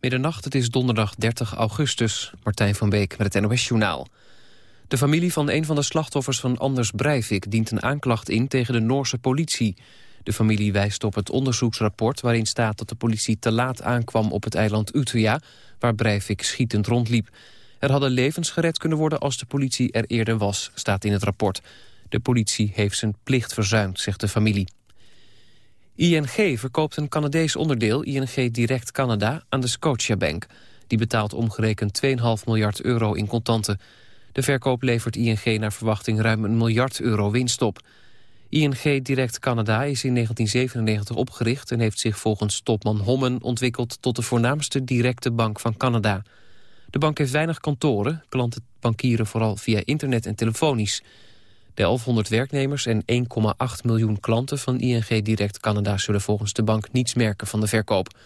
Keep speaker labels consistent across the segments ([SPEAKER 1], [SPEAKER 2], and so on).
[SPEAKER 1] Middernacht, het is donderdag 30 augustus. Martijn van Beek met het NOS-journaal. De familie van een van de slachtoffers van Anders Breivik... dient een aanklacht in tegen de Noorse politie. De familie wijst op het onderzoeksrapport waarin staat... dat de politie te laat aankwam op het eiland Utøya... waar Breivik schietend rondliep. Er hadden levens gered kunnen worden als de politie er eerder was, staat in het rapport. De politie heeft zijn plicht verzuimd, zegt de familie. ING verkoopt een Canadees onderdeel, ING Direct Canada, aan de Scotiabank. Die betaalt omgerekend 2,5 miljard euro in contanten. De verkoop levert ING naar verwachting ruim een miljard euro winst op. ING Direct Canada is in 1997 opgericht... en heeft zich volgens topman Hommen ontwikkeld... tot de voornaamste directe bank van Canada. De bank heeft weinig kantoren. Klanten bankieren vooral via internet en telefonisch. De 1100 werknemers en 1,8 miljoen klanten van ING Direct Canada... zullen volgens de bank niets merken van de verkoop.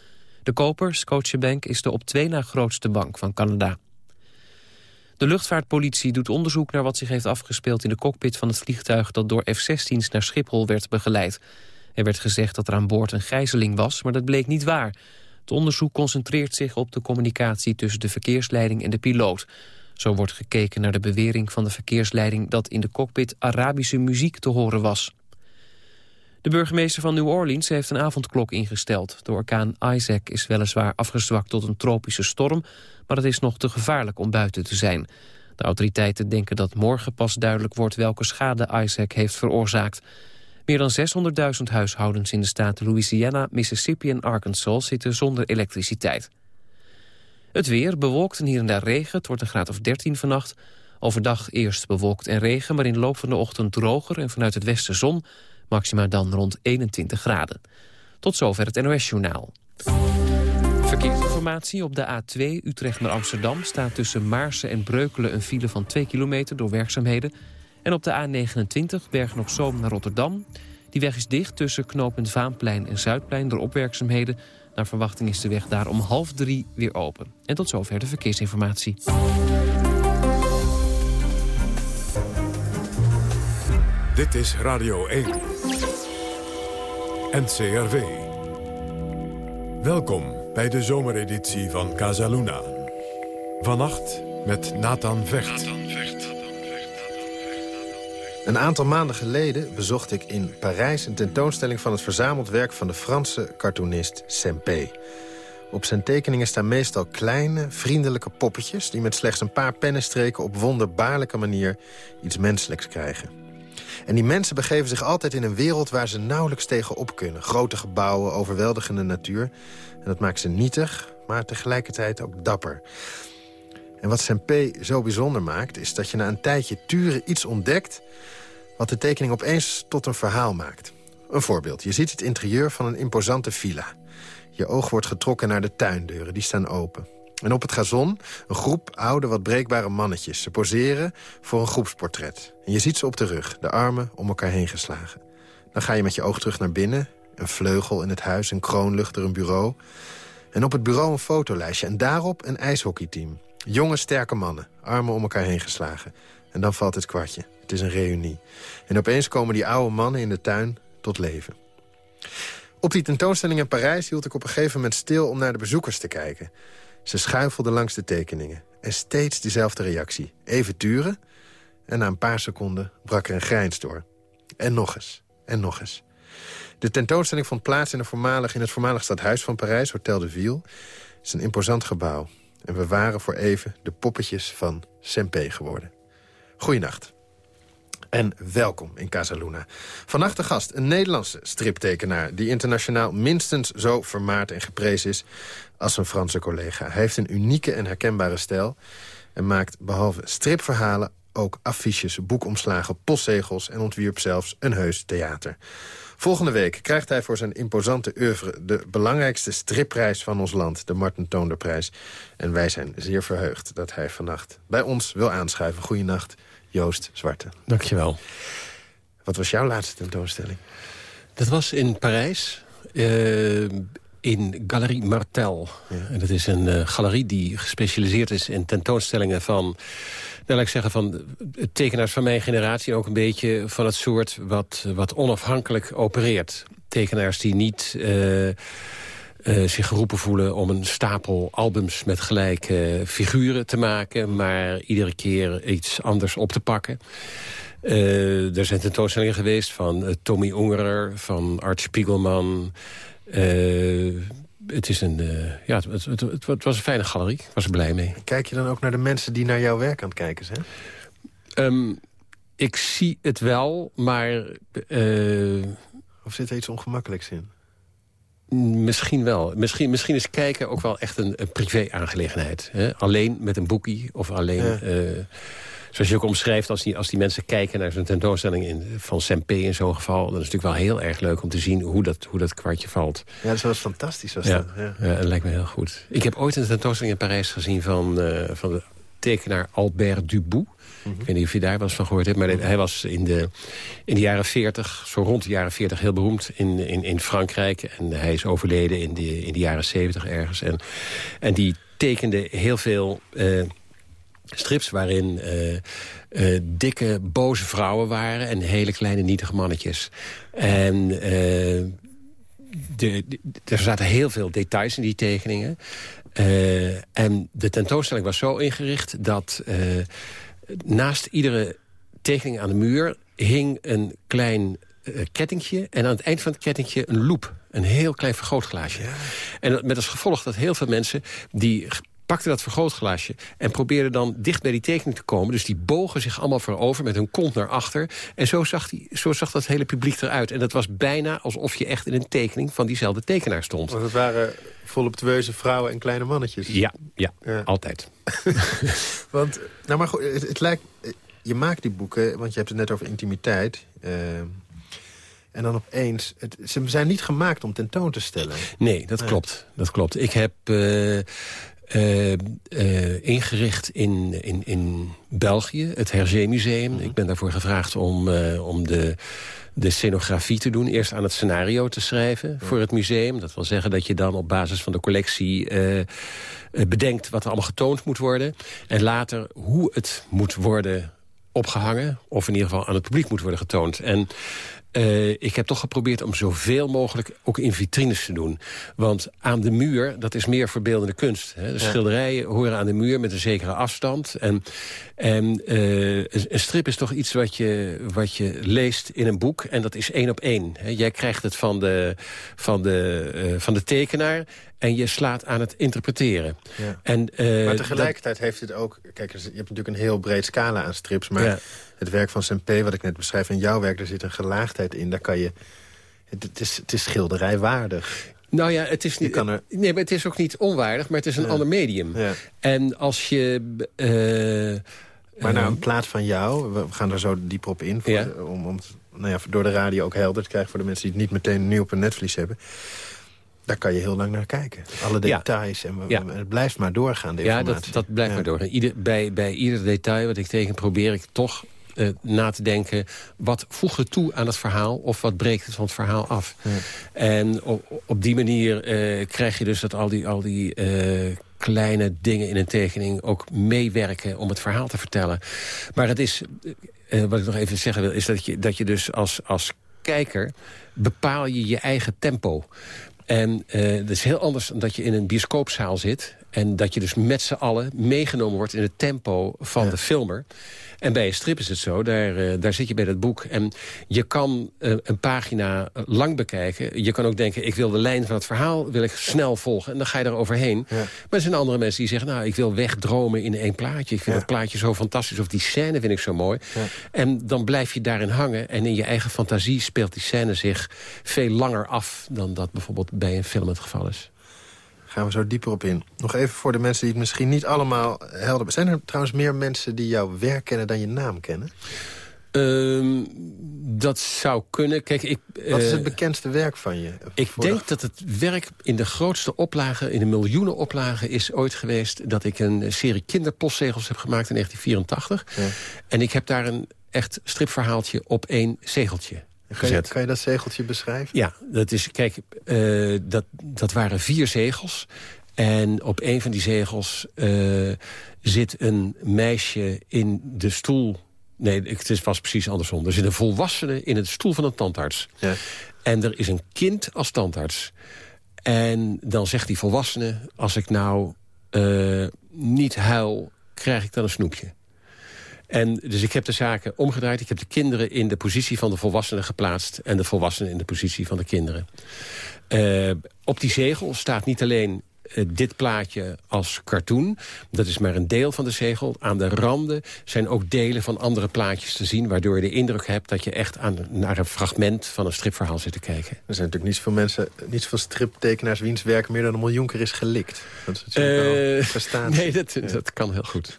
[SPEAKER 1] De koper, Scotiabank, is de op twee na grootste bank van Canada. De luchtvaartpolitie doet onderzoek naar wat zich heeft afgespeeld... in de cockpit van het vliegtuig dat door F-16's naar Schiphol werd begeleid. Er werd gezegd dat er aan boord een gijzeling was, maar dat bleek niet waar. Het onderzoek concentreert zich op de communicatie tussen de verkeersleiding en de piloot. Zo wordt gekeken naar de bewering van de verkeersleiding... dat in de cockpit Arabische muziek te horen was. De burgemeester van New Orleans heeft een avondklok ingesteld. De orkaan Isaac is weliswaar afgezwakt tot een tropische storm... maar het is nog te gevaarlijk om buiten te zijn. De autoriteiten denken dat morgen pas duidelijk wordt... welke schade Isaac heeft veroorzaakt. Meer dan 600.000 huishoudens in de staten Louisiana, Mississippi en Arkansas... zitten zonder elektriciteit. Het weer bewolkt en hier en daar regen. Het wordt een graad of 13 vannacht. Overdag eerst bewolkt en regen, maar in de loop van de ochtend droger... en vanuit het westen zon, maxima dan rond 21 graden. Tot zover het NOS-journaal. Verkeersinformatie op de A2 Utrecht naar Amsterdam... staat tussen Maarsen en Breukelen een file van 2 kilometer door werkzaamheden. En op de A29 Bergen-op-Zoom naar Rotterdam. Die weg is dicht tussen knooppunt Vaanplein en Zuidplein door opwerkzaamheden... Naar verwachting is de weg daar om half drie weer open. En tot zover de verkeersinformatie.
[SPEAKER 2] Dit is Radio 1. NCRV. Welkom bij de zomereditie van Casaluna. Vannacht met Nathan Vecht.
[SPEAKER 3] Een aantal maanden geleden bezocht ik in Parijs... een tentoonstelling van het verzameld werk van de Franse cartoonist Sempé. Op zijn tekeningen staan meestal kleine, vriendelijke poppetjes... die met slechts een paar pennenstreken op wonderbaarlijke manier iets menselijks krijgen. En die mensen begeven zich altijd in een wereld waar ze nauwelijks tegenop kunnen. Grote gebouwen, overweldigende natuur. En dat maakt ze nietig, maar tegelijkertijd ook dapper. En wat Sempé zo bijzonder maakt, is dat je na een tijdje turen iets ontdekt... wat de tekening opeens tot een verhaal maakt. Een voorbeeld. Je ziet het interieur van een imposante villa. Je oog wordt getrokken naar de tuindeuren, die staan open. En op het gazon een groep oude, wat breekbare mannetjes. Ze poseren voor een groepsportret. En je ziet ze op de rug, de armen om elkaar heen geslagen. Dan ga je met je oog terug naar binnen. Een vleugel in het huis, een kroonluchter, een bureau. En op het bureau een fotolijstje. En daarop een ijshockeyteam. Jonge, sterke mannen, armen om elkaar heen geslagen. En dan valt het kwartje. Het is een reunie. En opeens komen die oude mannen in de tuin tot leven. Op die tentoonstelling in Parijs hield ik op een gegeven moment stil... om naar de bezoekers te kijken. Ze schuifelden langs de tekeningen. En steeds dezelfde reactie. Even turen. En na een paar seconden brak er een grijns door. En nog eens. En nog eens. De tentoonstelling vond plaats in, in het voormalig stadhuis van Parijs, Hotel de Ville. Het is een imposant gebouw. En we waren voor even de poppetjes van Sempé geworden. Goeienacht. En welkom in Casaluna. Vannacht de gast, een Nederlandse striptekenaar... die internationaal minstens zo vermaard en geprezen is als zijn Franse collega. Hij heeft een unieke en herkenbare stijl... en maakt behalve stripverhalen ook affiches, boekomslagen, postzegels... en ontwierp zelfs een heus theater. Volgende week krijgt hij voor zijn imposante oeuvre... de belangrijkste stripprijs van ons land, de Martin Toonderprijs. En wij zijn zeer verheugd dat hij vannacht bij ons wil aanschuiven. Goeienacht, Joost Zwarte.
[SPEAKER 4] Dankjewel.
[SPEAKER 3] Wat was jouw laatste tentoonstelling?
[SPEAKER 4] Dat was in Parijs. Uh, in Galerie Martel. En dat is een uh, galerie die gespecialiseerd is in tentoonstellingen van... Nou, laat ik zeggen, van tekenaars van mijn generatie... ook een beetje van het soort wat, wat onafhankelijk opereert. Tekenaars die niet... Uh, uh, zich geroepen voelen om een stapel albums met gelijke figuren te maken... maar iedere keer iets anders op te pakken. Uh, er zijn tentoonstellingen geweest van Tommy Ungerer, van Art Spiegelman. het, is een, ja, het, het, het, was een fijne galerie, ik was er blij mee.
[SPEAKER 3] Kijk je dan ook naar de mensen die naar jouw werk aan het kijken zijn?
[SPEAKER 4] Um, ik zie het wel, maar...
[SPEAKER 3] of zit er iets ongemakkelijks in?
[SPEAKER 4] Misschien wel. Misschien, misschien is kijken ook wel echt een, een privé-aangelegenheid. Alleen met een boekie of alleen... Eh, zoals je ook omschrijft, als die, als die mensen kijken naar zo'n tentoonstelling in, van Sempe in zo'n geval... dan is het natuurlijk wel heel erg leuk om te zien hoe dat, hoe dat kwartje valt.
[SPEAKER 3] Ja, dat was fantastisch. Was
[SPEAKER 4] ja.
[SPEAKER 3] Dat.
[SPEAKER 4] Ja. ja, dat lijkt me heel goed. Ik heb ooit een tentoonstelling in Parijs gezien van, uh, van de tekenaar Albert Dubout. Ik weet niet of je daar wel eens van gehoord hebt. Maar hij was in de, in de jaren 40, zo rond de jaren 40, heel beroemd in, in, in Frankrijk. En hij is overleden in de, in de jaren 70 ergens. En, en die tekende heel veel... Uh, strips waarin uh, uh, dikke, boze vrouwen waren... en hele kleine, nietige mannetjes. En uh, de, de, er zaten heel veel details in die tekeningen. en de tentoonstelling was zo ingericht dat naast iedere tekening aan de muur hing een klein uh, kettingje. En aan het eind van het kettingje een loop. Een heel klein vergrootglaasje. En met als gevolg dat heel veel mensen... die pakten dat vergrootglaasje en probeerden dan dicht bij die tekening te komen. Dus die bogen zich allemaal voorover met hun kont naar achter. En zo zag, die, zo zag dat hele publiek eruit. En dat was bijna alsof je echt in een tekening van diezelfde tekenaar stond.
[SPEAKER 3] Want het waren voluptueuze vrouwen en kleine mannetjes.
[SPEAKER 4] Ja, ja, ja. altijd.
[SPEAKER 3] want, nou maar goed, het, lijkt... Je maakt die boeken, want je hebt het net over intimiteit... Uh, en dan opeens, het, ze zijn niet gemaakt om tentoon te stellen.
[SPEAKER 4] Nee, dat klopt. Dat klopt. Ik heb uh, uh, uh, ingericht in, in, in België, het Hergé Museum. Ik ben daarvoor gevraagd om, uh, om de, de scenografie te doen. Eerst aan het scenario te schrijven voor het museum. Dat wil zeggen dat je dan op basis van de collectie bedenkt... wat er allemaal getoond moet worden. En later hoe het moet worden opgehangen. Of in ieder geval aan het publiek moet worden getoond. En uh, ik heb toch geprobeerd om zoveel mogelijk ook in vitrines te doen. Want aan de muur, dat is meer verbeeldende kunst. Hè. De schilderijen horen aan de muur met een zekere afstand. En, en uh, een strip is toch iets wat je, wat je leest in een boek. En dat is één op één. Hè. Jij krijgt het van de, van, de, uh, van de tekenaar en je slaat aan het interpreteren. Ja. En,
[SPEAKER 3] uh, maar tegelijkertijd dat... heeft het ook... Kijk, je hebt natuurlijk een heel breed scala aan strips... maar ja. Het werk van Sempe, wat ik net beschrijf... en jouw werk, daar zit een gelaagdheid in. Daar kan je... Het, het is, het is schilderijwaardig.
[SPEAKER 4] Nou ja, het is, niet, er... nee, maar het is ook niet onwaardig, maar het is een ja. ander medium. Ja. En als je... Uh,
[SPEAKER 3] maar nou, een plaat van jou, we gaan er zo diep op in... Voor, ja. om, om nou ja, door de radio ook helder te krijgen... voor de mensen die het niet meteen nu op een netvlies hebben daar kan je heel lang naar kijken. Alle details. En, ja. het blijft maar doorgaan, de
[SPEAKER 4] Ja, dat, dat blijft ja. maar doorgaan. Ieder, bij, bij ieder detail wat ik teken probeer ik toch uh, na te denken... wat voegt het toe aan het verhaal of wat breekt het van het verhaal af? Ja. En op, op die manier uh, krijg je dus dat al die, al die uh, kleine dingen in een tekening... ook meewerken om het verhaal te vertellen. Maar het is, wat ik nog even zeggen wil... is dat je, dat je dus als, als kijker bepaal je je eigen tempo. En uh, dat is heel anders dan dat je in een bioscoopzaal zit... en dat je dus met z'n allen meegenomen wordt in het tempo van ja. de filmer. En bij een strip is het zo, daar, uh, daar zit je bij dat boek... en je kan uh, een pagina lang bekijken. Je kan ook denken, ik wil de lijn van het verhaal wil ik snel volgen... en dan ga je er overheen. Ja. Maar er zijn andere mensen die zeggen... nou, ik wil wegdromen in één plaatje. Ik vind ja. dat plaatje zo fantastisch, of die scène vind ik zo mooi. En dan blijf je daarin hangen... en in je eigen fantasie speelt die scène zich veel langer af... dan dat bijvoorbeeld bij een film het geval is
[SPEAKER 3] gaan we zo dieper op in. Nog even voor de mensen die het misschien niet allemaal helder... Zijn er trouwens meer mensen die jouw werk kennen dan je naam kennen?
[SPEAKER 4] Um, dat zou kunnen. Kijk, ik,
[SPEAKER 3] Wat is het bekendste werk van je?
[SPEAKER 4] Ik denk dat het werk in de grootste oplagen, in de miljoenen oplagen... is ooit geweest dat ik een serie kinderpostzegels heb gemaakt in 1984. Ja. En ik heb daar een echt stripverhaaltje op één zegeltje
[SPEAKER 3] kan je, kan je, dat zegeltje beschrijven?
[SPEAKER 4] Ja, dat is, kijk, uh, dat, dat waren vier zegels. En op een van die zegels uh, zit een meisje in de stoel... Nee, het was precies andersom. Er zit een volwassene in de stoel van een tandarts. Ja. En er is een kind als tandarts. En dan zegt die volwassene, als ik nou uh, niet huil, krijg ik dan een snoepje. En dus ik heb de zaken omgedraaid. Ik heb de kinderen in de positie van de volwassenen geplaatst... en de volwassenen in de positie van de kinderen. Uh, op die zegel staat niet alleen uh, dit plaatje als cartoon. Dat is maar een deel van de zegel. Aan de randen zijn ook delen van andere plaatjes te zien... waardoor je de indruk hebt dat je echt aan, naar een fragment van een stripverhaal zit te kijken.
[SPEAKER 3] Er zijn natuurlijk niet zoveel mensen, niet zoveel striptekenaars... wiens werk meer dan een miljoen keer is gelikt. Dat is natuurlijk uh,
[SPEAKER 4] Nee, dat, dat kan heel goed.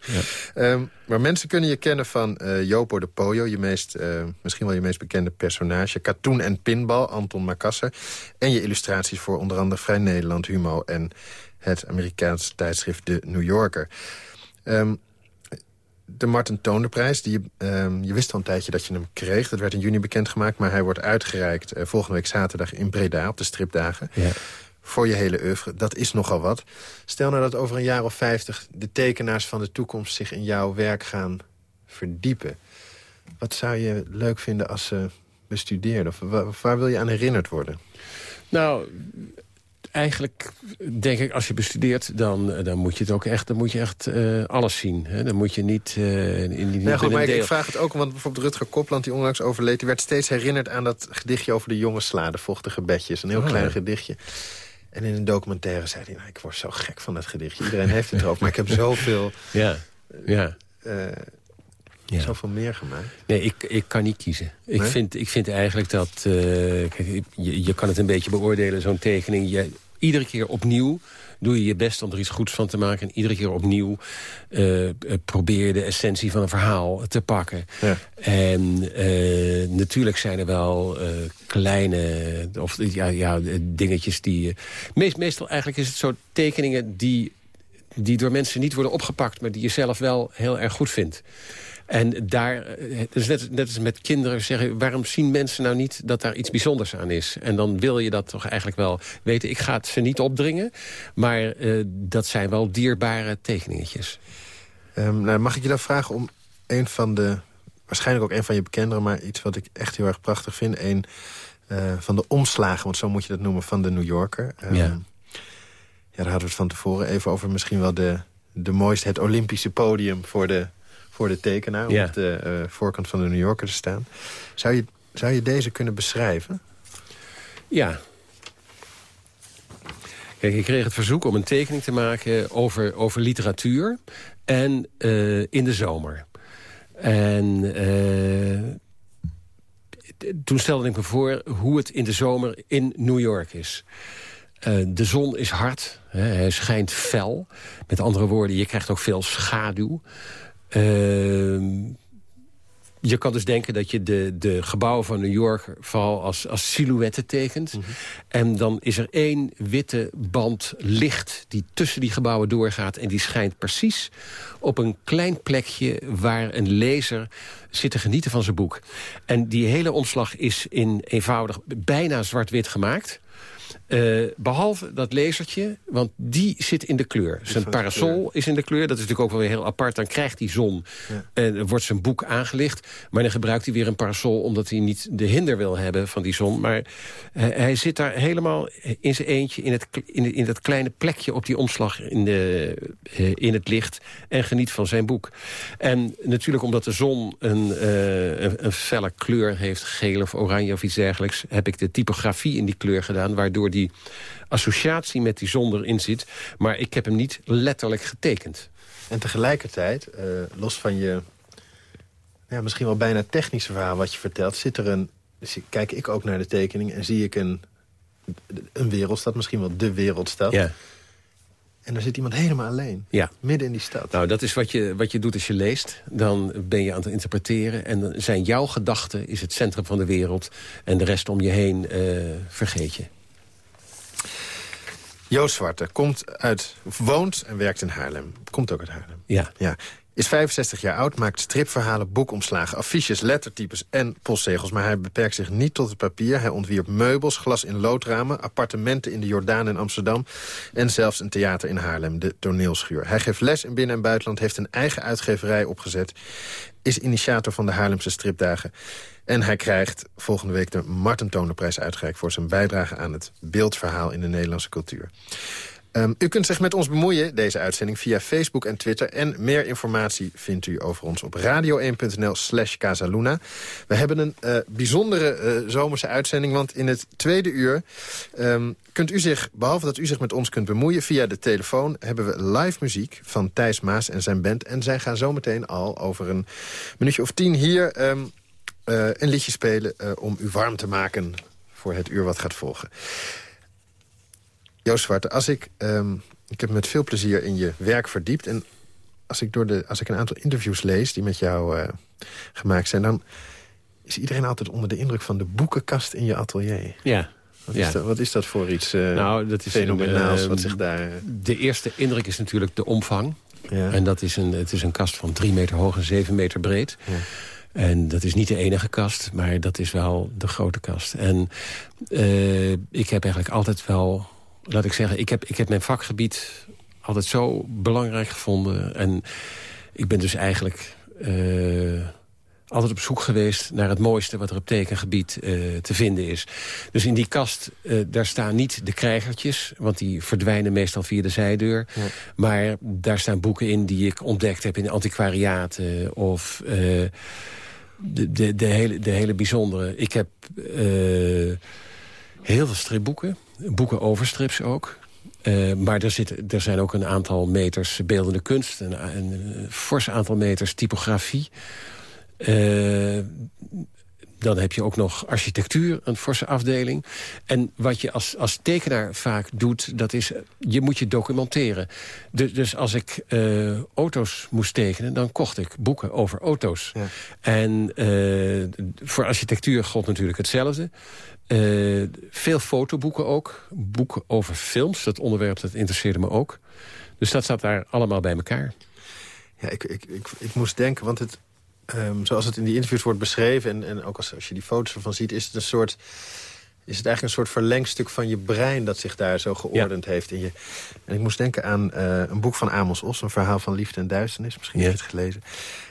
[SPEAKER 4] Ja.
[SPEAKER 3] Um, maar mensen kunnen je kennen van uh, Jopo de Poyo... Je meest, uh, misschien wel je meest bekende personage. Cartoon en Pinball, Anton Makasser. En je illustraties voor onder andere Vrij Nederland, Humo... en het Amerikaanse tijdschrift De New Yorker. Um, de Martin Tonerprijs, die, um, je wist al een tijdje dat je hem kreeg. Dat werd in juni bekendgemaakt, maar hij wordt uitgereikt... Uh, volgende week zaterdag in Breda op de stripdagen. Ja. Voor je hele oeuvre. Dat is nogal wat. Stel nou dat over een jaar of vijftig... de tekenaars van de toekomst zich in jouw werk gaan verdiepen. Wat zou je leuk vinden als ze bestudeerden? Of waar, wil je aan herinnerd worden?
[SPEAKER 4] Nou, eigenlijk denk ik, als je bestudeert, dan, dan moet je het ook echt, dan moet je echt uh, alles zien. Hè? Dan moet je niet, uh, in,
[SPEAKER 3] nee, goed, maar ik, ik, vraag het ook, want bijvoorbeeld Rutger Kopland, die onlangs overleed... die werd steeds herinnerd aan dat gedichtje over de jonge sla, de vochtige bedjes. Een heel oh, klein ja. gedichtje. En in een documentaire zei hij, nou, ik word zo gek van dat gedichtje. Iedereen heeft het erover, maar ik heb zoveel...
[SPEAKER 4] Ja, ja. Uh,
[SPEAKER 3] ja. zoveel meer gemaakt.
[SPEAKER 4] Nee, ik, ik kan niet kiezen. Nee? Ik, vind, ik vind eigenlijk dat... Uh, kijk, je, je kan het een beetje beoordelen, zo'n tekening. Je, iedere keer opnieuw doe je je best om er iets goeds van te maken. En iedere keer opnieuw uh, probeer je de essentie van een verhaal te pakken. Ja. En uh, natuurlijk zijn er wel kleine of, ja, ja, dingetjes die... meest, meestal eigenlijk is het zo tekeningen die, die door mensen niet worden opgepakt... maar die je zelf wel heel erg goed vindt. En daar, dus net, net als met kinderen zeggen... waarom zien mensen nou niet dat daar iets bijzonders aan is? En dan wil je dat toch eigenlijk wel weten. Ik ga het ze niet opdringen, maar uh, dat zijn wel dierbare tekeningetjes.
[SPEAKER 3] Um, nou, mag ik je dan vragen om een van de... waarschijnlijk ook een van je bekendere... maar iets wat ik echt heel erg prachtig vind... een uh, van de omslagen, want zo moet je dat noemen, van de New Yorker. Um, ja. ja, daar hadden we het van tevoren even over. Misschien wel de, de mooiste, het Olympische podium voor de voor de tekenaar... om ja. op de uh, voorkant van de New Yorker te staan. Zou je, zou je deze kunnen beschrijven?
[SPEAKER 4] Ja. Kijk, ik kreeg het verzoek om een tekening te maken over, over literatuur... en uh, in de zomer. En... Uh, toen stelde ik me voor hoe het in de zomer in New York is. Uh, de zon is hard, hè, hij schijnt fel. Met andere woorden, je krijgt ook veel schaduw. Uh, je kan dus denken dat je de, de gebouwen van New York vooral als, als silhouetten tekent. Mm -hmm. En dan is er één witte band licht die tussen die gebouwen doorgaat. En die schijnt precies op een klein plekje waar een lezer zit te genieten van zijn boek. En die hele omslag is in eenvoudig bijna zwart-wit gemaakt. Uh, behalve dat lasertje, want die zit in de kleur. Zijn parasol is in de kleur. Dat is natuurlijk ook wel weer heel apart. Dan krijgt hij zon ja. en wordt zijn boek aangelicht. Maar dan gebruikt hij weer een parasol... omdat hij niet de hinder wil hebben van die zon. Maar uh, hij zit daar helemaal in zijn eentje... in, het, in, in dat kleine plekje op die omslag in, de, uh, in het licht... en geniet van zijn boek. En natuurlijk omdat de zon een, een, een felle kleur heeft... geel of oranje of iets dergelijks... heb ik de typografie in die kleur gedaan... waardoor die die associatie met die zon erin zit. Maar ik heb hem niet letterlijk getekend.
[SPEAKER 3] En tegelijkertijd, uh, los van je ja, misschien wel bijna technische verhaal wat je vertelt... zit er een, kijk ik ook naar de tekening en zie ik een, een wereldstad, misschien wel de wereldstad... Ja. En daar zit iemand helemaal alleen. Ja. Midden in die stad.
[SPEAKER 4] Nou, dat is wat je, wat je doet als je leest. Dan ben je aan het interpreteren. En dan zijn jouw gedachten is het centrum van de wereld. En de rest om je heen uh, vergeet je.
[SPEAKER 3] Joost Zwarte komt uit, woont en werkt in Haarlem. Komt ook uit Haarlem.
[SPEAKER 4] Ja.
[SPEAKER 3] ja. is 65 jaar oud, maakt stripverhalen, boekomslagen, affiches, lettertypes en postzegels. Maar hij beperkt zich niet tot het papier. Hij ontwierp meubels, glas in loodramen, appartementen in de Jordaan in Amsterdam... en zelfs een theater in Haarlem, de toneelschuur. Hij geeft les in binnen- en buitenland, heeft een eigen uitgeverij opgezet... is initiator van de Haarlemse stripdagen. En hij krijgt volgende week de Marten Tonerprijs uitgereikt... voor zijn bijdrage aan het beeldverhaal in de Nederlandse cultuur. Um, u kunt zich met ons bemoeien, deze uitzending, via Facebook en Twitter. En meer informatie vindt u over ons op radio1.nl slash Casaluna. We hebben een uh, bijzondere uh, zomerse uitzending, want in het tweede uur... Um, kunt u zich, behalve dat u zich met ons kunt bemoeien via de telefoon... hebben we live muziek van Thijs Maas en zijn band. En zij gaan zometeen al over een minuutje of tien hier... Um, uh, een liedje spelen om u warm te maken voor het uur wat gaat volgen. Joost Zwarte, als ik, um, ik heb me met veel plezier in je werk verdiept... en als ik, door de, als ik een aantal interviews lees die met jou uh, gemaakt zijn... dan is iedereen altijd onder de indruk van de boekenkast in je atelier.
[SPEAKER 4] Ja.
[SPEAKER 3] Wat,
[SPEAKER 4] ja.
[SPEAKER 3] is, dat, wat is dat voor iets uh,
[SPEAKER 4] nou, dat is
[SPEAKER 3] fenomenaals?
[SPEAKER 4] Een,
[SPEAKER 3] wat zich daar...
[SPEAKER 4] De eerste indruk is natuurlijk de omvang.
[SPEAKER 3] Ja.
[SPEAKER 4] En dat is een, het is een kast van drie meter hoog en zeven meter breed.
[SPEAKER 3] Ja.
[SPEAKER 4] En dat is niet de enige kast, maar dat is wel de grote kast. En uh, ik heb eigenlijk altijd wel laat ik zeggen, ik heb, ik heb mijn vakgebied altijd zo belangrijk gevonden. En ik ben dus eigenlijk uh, altijd op zoek geweest naar het mooiste wat er op tekengebied uh, te vinden is. Dus in die kast, uh, daar staan niet de krijgertjes, want die verdwijnen meestal via de zijdeur.
[SPEAKER 3] Ja.
[SPEAKER 4] Maar daar staan boeken in die ik ontdekt heb in antiquariaten of de, de, de, hele, de hele bijzondere. Ik heb heel veel stripboeken boeken over strips ook. Uh, maar er, zit, er zijn ook een aantal meters beeldende kunst. Een, een, een fors aantal meters typografie. Uh, dan heb je ook nog architectuur, een forse afdeling. En wat je als, als tekenaar vaak doet, dat is... je moet je documenteren. Dus, dus als ik uh, auto's moest tekenen, dan kocht ik boeken over auto's.
[SPEAKER 3] Ja.
[SPEAKER 4] En voor architectuur gold natuurlijk hetzelfde. Uh, veel fotoboeken ook. Boeken over films. Dat onderwerp dat interesseerde me ook. Dus dat staat daar allemaal bij elkaar.
[SPEAKER 3] Ja, ik, ik, ik, ik moest denken, want het, um, zoals het in die interviews wordt beschreven... en, en ook als, als je die foto's ervan ziet, is het een soort... Is het eigenlijk een soort verlengstuk van je brein dat zich daar zo geordend ja. heeft in je. En ik moest denken aan uh, een boek van Amos Os, een verhaal van liefde en duisternis. Misschien ja. heb je het gelezen.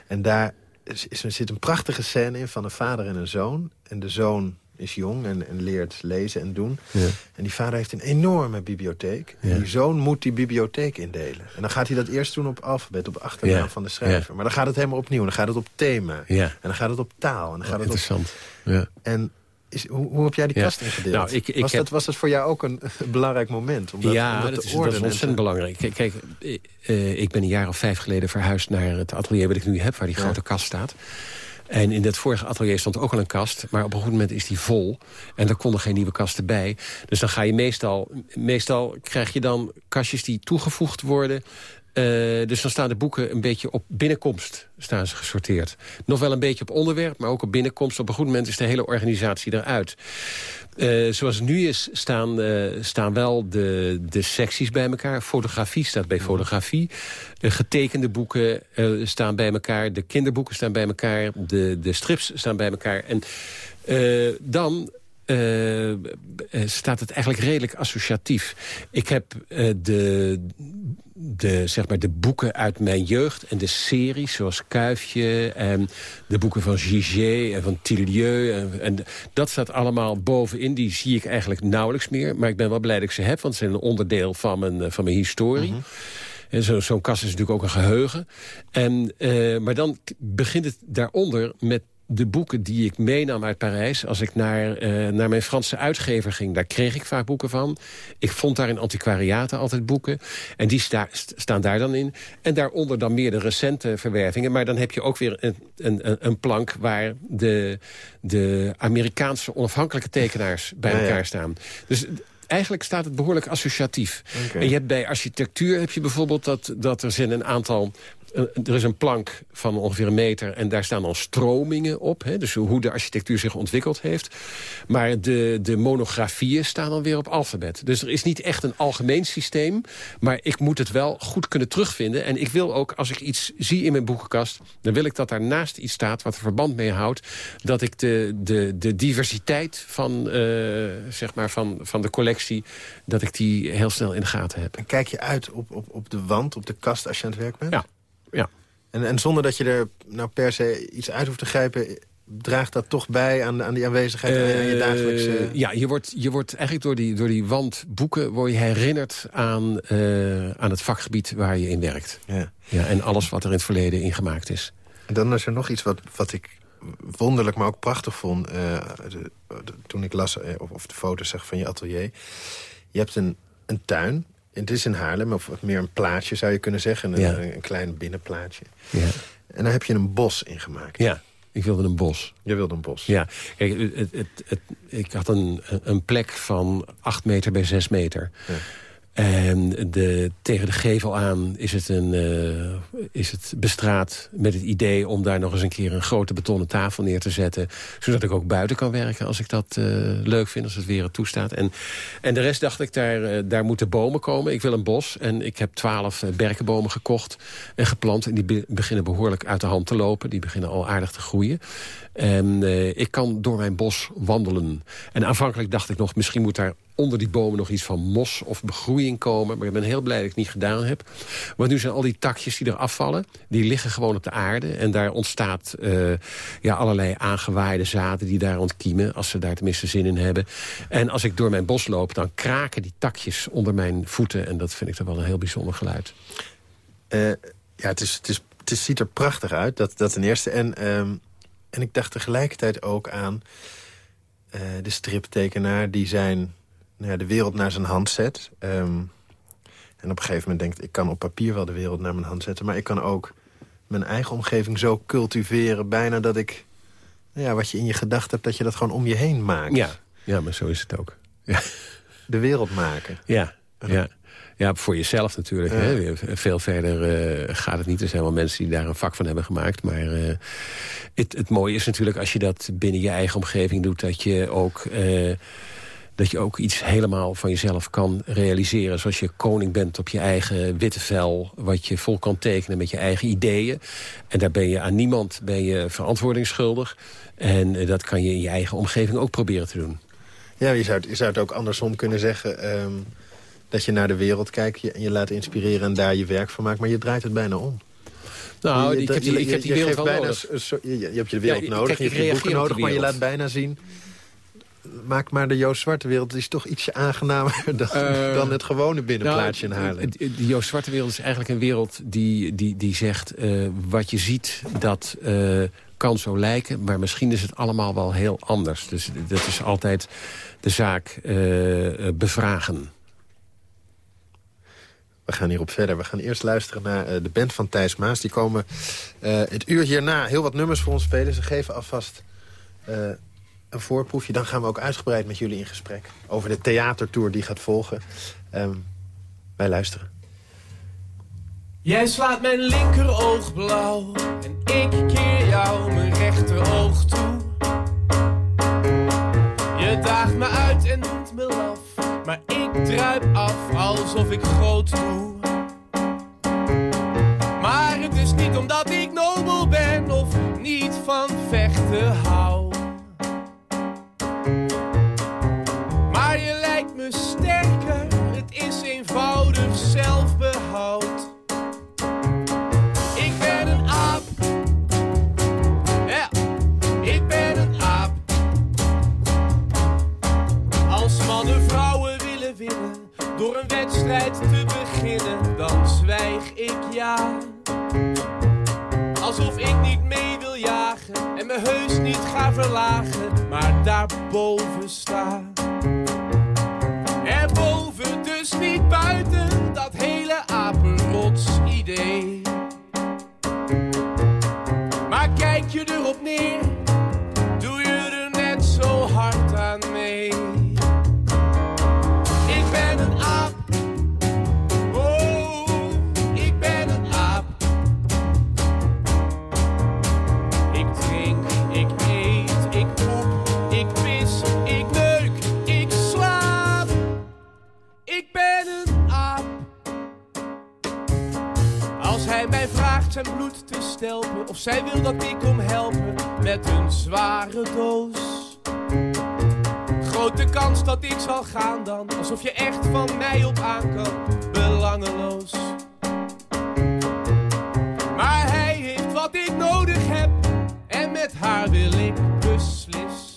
[SPEAKER 3] En daar is, is, zit een prachtige scène in van een vader en een zoon. En de zoon is jong en, en, leert lezen en doen.
[SPEAKER 4] Ja.
[SPEAKER 3] En die vader heeft een enorme bibliotheek.
[SPEAKER 4] Ja.
[SPEAKER 3] En die zoon moet die bibliotheek indelen. En dan gaat hij dat eerst doen op alfabet, op achternaam
[SPEAKER 4] Ja.
[SPEAKER 3] van de schrijver. Maar dan gaat het helemaal opnieuw. Dan gaat het op thema. En dan gaat het op taal. En dan gaat het op...
[SPEAKER 4] Interessant. Ja.
[SPEAKER 3] En is, hoe, hoe heb jij die
[SPEAKER 4] Ja.
[SPEAKER 3] kast ingedeeld?
[SPEAKER 4] Nou, ik- ik
[SPEAKER 3] was,
[SPEAKER 4] heb-
[SPEAKER 3] dat, was dat voor jou ook een, belangrijk moment? Om dat,
[SPEAKER 4] ja,
[SPEAKER 3] om dat,
[SPEAKER 4] is, dat is ontzettend belangrijk. Kijk, kijk eh, eh, ik ben een jaar of vijf geleden verhuisd naar het atelier wat ik nu heb... waar die
[SPEAKER 3] Ja.
[SPEAKER 4] grote kast staat. En in dat vorige atelier stond ook al een kast. Maar op een goed moment is die vol. En er konden geen nieuwe kasten bij. Dus dan ga je meestal... Meestal krijg je dan kastjes die toegevoegd worden... Eh, dus dan staan de boeken een beetje op binnenkomst staan ze gesorteerd. Nog wel een beetje op onderwerp, maar ook op binnenkomst. Op een goed moment is de hele organisatie eruit. Eh, zoals het nu is, staan, eh, staan wel de, de secties bij elkaar. Fotografie staat bij fotografie. De getekende boeken staan bij elkaar. De kinderboeken staan bij elkaar. De, de strips staan bij elkaar. En dan eh, eh, staat het eigenlijk redelijk associatief. Ik heb eh, de, de, zeg maar de boeken uit mijn jeugd en de series zoals Kuifje... en de boeken van Gigé en van Tillieu. En, en dat staat allemaal bovenin. Die zie ik eigenlijk nauwelijks meer. Maar ik ben wel blij dat ik ze heb, want ze zijn een onderdeel van mijn, van mijn historie. En zo- Zo'n kast is natuurlijk ook een geheugen. En, maar dan begint het daaronder met de boeken die ik meenam uit Parijs. Als ik naar, eh, naar mijn Franse uitgever ging, daar kreeg ik vaak boeken van. Ik vond daar in antiquariaten altijd boeken. En die sta- st- staan daar dan in. En daaronder dan meer de recente verwervingen. Maar dan heb je ook weer een, een, een- plank... waar de, de Amerikaanse onafhankelijke tekenaars bij
[SPEAKER 3] Ja, ja.
[SPEAKER 4] elkaar staan. Dus eigenlijk staat het behoorlijk associatief. En je hebt bij architectuur heb je bijvoorbeeld dat, dat er zijn een aantal er is een plank van ongeveer een meter en daar staan dan stromingen op. Hè, dus hoe de architectuur zich ontwikkeld heeft. Maar de, de monografieën staan dan weer op alfabet. Dus er is niet echt een algemeen systeem. Maar ik moet het wel goed kunnen terugvinden. En ik wil ook, als ik iets zie in mijn boekenkast... dan wil ik dat daarnaast iets staat wat er verband mee houdt... dat ik de, de, de diversiteit van, uh, zeg maar van, van de collectie... dat ik die heel snel in de gaten heb.
[SPEAKER 3] En kijk je uit op, op, op de wand, op de kast als je aan het werk bent?
[SPEAKER 4] Ja. Ja.
[SPEAKER 3] En, en zonder dat je er nou per se iets uit hoeft te grijpen draagt dat toch bij aan, aan die aanwezigheid uh, aan je dagelijkse...
[SPEAKER 4] Eh, ja, je wordt, je wordt eigenlijk door die, door die wandboeken word je herinnerd aan, uh, aan het vakgebied waar je in werkt. Ja. Ja, en alles wat er in het verleden in gemaakt is.
[SPEAKER 3] En dan is er nog iets wat, wat ik wonderlijk, maar ook prachtig vond... de, de, toen ik las, of, of de foto's zag van je atelier. Je hebt een, een tuin het is in Haarlem, of meer een plaatje zou je kunnen zeggen. Een, een, een klein binnenplaatje. Ja. En daar heb je een bos in gemaakt.
[SPEAKER 4] Ja, ik wilde een bos.
[SPEAKER 3] Je wilde een bos?
[SPEAKER 4] Ja. Kijk, het, het, het, ik had een, een plek van 8 meter bij 6 meter. Ja. En de, tegen de gevel aan is het, een, uh, is het bestraat met het idee om daar nog eens een keer een grote betonnen tafel neer te zetten. Zodat ik ook buiten kan werken als ik dat uh, leuk vind, als het weer het toestaat. En, en de rest dacht ik, daar, uh, daar moeten bomen komen. Ik wil een bos en ik heb twaalf berkenbomen gekocht en geplant. En die be beginnen behoorlijk uit de hand te lopen. Die beginnen al aardig te groeien. En ik kan door mijn bos wandelen. En aanvankelijk dacht ik nog, misschien moet daar onder die bomen nog iets van mos of begroeiing komen. Maar ik ben heel blij dat ik het niet gedaan heb. Want nu zijn al die takjes die er afvallen, die liggen gewoon op de aarde. En daar ontstaat uh, ja, allerlei aangewaaide zaden die daar ontkiemen. Als ze daar tenminste zin in hebben. En als ik door mijn bos loop, dan kraken die takjes onder mijn voeten. En dat vind ik toch wel een heel bijzonder geluid.
[SPEAKER 3] Uh, ja, het, is, het, is, het ziet er prachtig uit, dat, dat ten eerste. En, um, en ik dacht tegelijkertijd ook aan... Uh, de striptekenaar die zijn nou ja, de wereld naar zijn hand zet. Um, en op een gegeven moment denkt, ik kan op papier wel de wereld naar mijn hand zetten... maar ik kan ook mijn eigen omgeving zo cultiveren... bijna dat ik, nou ja, wat je in je gedachten hebt... dat je dat gewoon om je heen maakt.
[SPEAKER 4] Ja, ja maar zo is het ook. Ja.
[SPEAKER 3] De wereld maken.
[SPEAKER 4] Ja, ja. Ja, voor jezelf natuurlijk. Hè? Veel verder uh, gaat het niet. Er zijn wel mensen die daar een vak van hebben gemaakt. Maar uh, het, het mooie is natuurlijk als je dat binnen je eigen omgeving doet... dat je ook... Uh, dat je ook iets helemaal van jezelf kan realiseren. Zoals je koning bent op je eigen witte vel... wat je vol kan tekenen met je eigen ideeën. En daar ben je aan niemand ben je verantwoording schuldig. En eh, dat kan je in je eigen omgeving ook proberen te doen.
[SPEAKER 3] Ja, je zou het, je zou het ook andersom kunnen zeggen... Um, dat je naar de wereld kijkt en je laat inspireren... en daar je werk van maakt, maar je draait het bijna om.
[SPEAKER 4] Nou, je, ik heb die, ik heb die wereld wel nodig.
[SPEAKER 3] Je, je, hebt je wereld nodig, je hebt je boeken nodig... maar je laat bijna zien maak maar de Joost Zwarte wereld is toch ietsje aangenamer dan, uh, dan het gewone binnenplaatsje nou, in Haarlem.
[SPEAKER 4] De Joost Zwarte wereld is eigenlijk een wereld die, die, die zegt... Uh, wat je ziet, dat uh, kan zo lijken, maar misschien is het allemaal wel heel anders. Dus dat is altijd de zaak bevragen.
[SPEAKER 3] We gaan hierop verder. We gaan eerst luisteren naar de band van Thijs Maas. Die komen het uur hierna heel wat nummers voor ons spelen. Ze geven alvast een voorproefje. Dan gaan we ook uitgebreid met jullie in gesprek. Over de theatertour die gaat volgen. Um, wij luisteren.
[SPEAKER 5] Jij slaat mijn linkeroog blauw. En ik keer jou mijn rechteroog toe. Je daagt me uit en noemt me laf. Maar ik druip af alsof ik groot doe. Maar het is niet omdat ik nobel ben of niet van vechten hou. Een wedstrijd te beginnen, dan zwijg ik ja. Alsof ik niet mee wil jagen en me heus niet ga verlagen, maar daarboven sta. Erboven, dus niet buiten dat hele apenrots idee. Maar kijk je erop neer, zijn bloed te stelpen Of zij wil dat ik kom helpen met een zware doos. Grote kans dat ik zal gaan dan Alsof je echt van mij op aan kan Belangeloos. Maar hij heeft wat ik nodig heb En met haar wil ik beslist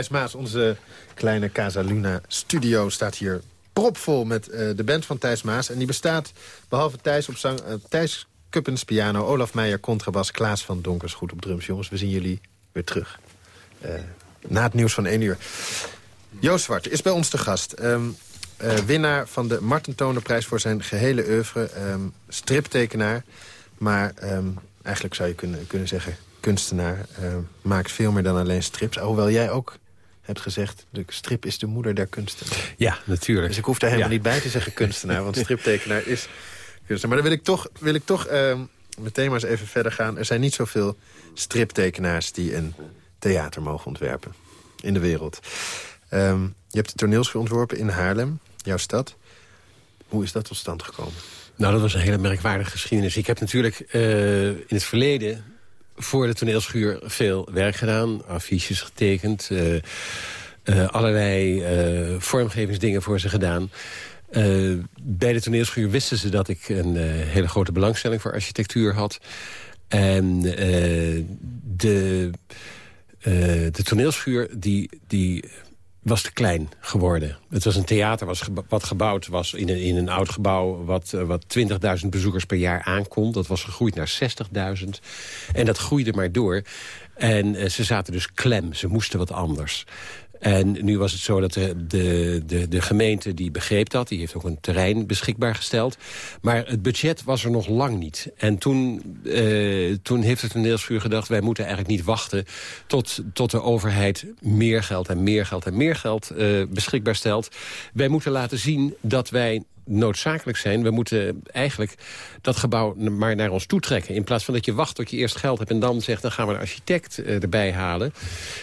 [SPEAKER 3] Thijs Maas. Onze kleine Casa Luna studio staat hier propvol met eh, de band van Thijs Maas. En die bestaat, behalve Thijs op zang... eh, Thijs Kuppens piano, Olaf Meijer contrabas... Klaas van Donkers goed op drums. Jongens, we zien jullie weer terug. Eh, na het nieuws van 1 uur. Joost Zwart is bij ons te gast. Ehm, eh, winnaar van de Marten Tonerprijs voor zijn gehele oeuvre. ehm, striptekenaar. Maar ehm, eigenlijk zou je kunnen, kunnen zeggen kunstenaar. maakt veel meer dan alleen strips. Hoewel jij ook hebt gezegd... de strip is de moeder der kunsten.
[SPEAKER 4] Ja, natuurlijk.
[SPEAKER 3] Dus ik hoef daar helemaal
[SPEAKER 4] Ja.
[SPEAKER 3] niet bij te zeggen kunstenaar. Want striptekenaar is kunstenaar. Maar dan wil ik toch, wil ik toch ehm, meteen maar eens even verder gaan. Er zijn niet zoveel striptekenaars die een theater mogen ontwerpen. In de wereld. Ehm, je hebt de toneelschuur ontworpen in Haarlem, jouw stad. Hoe is dat tot stand gekomen?
[SPEAKER 4] Nou, dat was een hele merkwaardige geschiedenis. Ik heb natuurlijk eh, in het verleden voor de toneelschuur veel werk gedaan. Affiches getekend. eh, eh, allerlei eh, vormgevingsdingen voor ze gedaan. Bij de toneelschuur wisten ze dat ik een hele grote belangstelling voor architectuur had. En de, de toneelschuur die, die was te klein geworden. Het was een theater was wat gebouwd was in een, in een oud gebouw... wat, eh, wat 20.000 bezoekers per jaar aankomt. Dat was gegroeid naar 60.000. En dat groeide maar door. En eh, ze zaten dus klem. Ze moesten wat anders. En nu was het zo dat de, de, de, gemeente die begreep dat. Die heeft ook een terrein beschikbaar gesteld. Maar het budget was er nog lang niet. En toen, eh, toen heeft het toneelschuur gedacht... wij moeten eigenlijk niet wachten tot, tot de overheid meer geld en meer geld en meer geld eh, beschikbaar stelt. Wij moeten laten zien dat wij noodzakelijk zijn. We moeten eigenlijk dat gebouw maar naar ons toe trekken. In plaats van dat je wacht tot je eerst geld hebt... en dan zegt, dan gaan we een architect eh, erbij halen.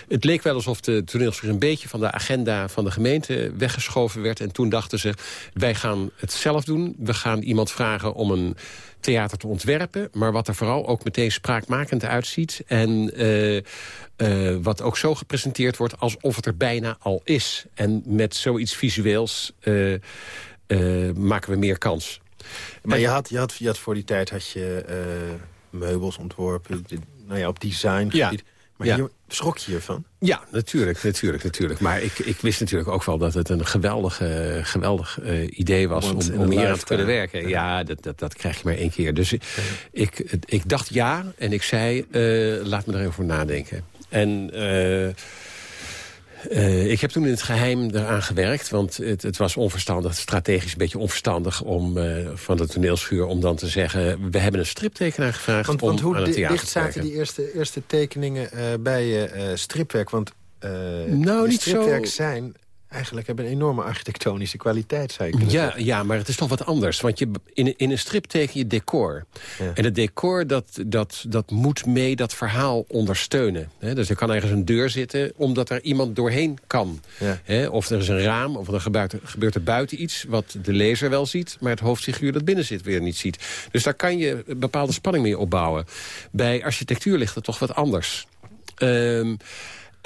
[SPEAKER 4] Het leek wel alsof de toneelschuur een beetje van de agenda van de gemeente weggeschoven werd. En toen dachten ze, wij gaan het zelf doen. We gaan iemand vragen om een theater te ontwerpen... maar wat er vooral ook meteen spraakmakend uitziet... en eh, eh, wat ook zo gepresenteerd wordt alsof het er bijna al is. En met zoiets visueels eh, maken we meer kans.
[SPEAKER 3] Maar je had, je, had, je had voor die tijd had je eh, meubels ontworpen. nou ja, op design
[SPEAKER 4] Ja.
[SPEAKER 3] Maar
[SPEAKER 4] Ja.
[SPEAKER 3] hier schrok je ervan?
[SPEAKER 4] Ja, natuurlijk, natuurlijk, natuurlijk. Maar ik, ik wist natuurlijk ook wel dat het een geweldig, geweldig eh, idee was...
[SPEAKER 3] Want
[SPEAKER 4] om, om hier aan te kunnen werken. Ja, dat, dat, dat krijg je maar één keer. Dus ik, ik dacht ja en ik zei, laat me er even voor nadenken. En... eh, ik heb toen in het geheim eraan gewerkt, want het, het was onverstandig, strategisch een beetje onverstandig om eh, van de toneelschuur om dan te zeggen, we hebben een striptekenaar gevraagd
[SPEAKER 3] Want,
[SPEAKER 4] om
[SPEAKER 3] want hoe
[SPEAKER 4] aan het theater
[SPEAKER 3] dicht
[SPEAKER 4] te
[SPEAKER 3] zaten die eerste, eerste tekeningen eh, bij stripwerk? Want
[SPEAKER 4] Nou, niet zo-
[SPEAKER 3] stripwerk zijn eigenlijk hebben een enorme architectonische kwaliteit, je kunnen
[SPEAKER 4] Ja, ja, maar het is toch wat anders. Want je, in, in een strip teken je decor.
[SPEAKER 3] Ja.
[SPEAKER 4] En het decor dat, dat, dat moet mee dat verhaal ondersteunen. Dus er kan ergens een deur zitten omdat er iemand doorheen kan.
[SPEAKER 3] Ja.
[SPEAKER 4] Of er is een raam, of er gebeurt, gebeurt er buiten iets... wat de lezer wel ziet, maar het hoofdfiguur dat binnen zit weer niet ziet. Dus daar kan je een bepaalde spanning mee opbouwen. Bij architectuur ligt het toch wat anders. Ehm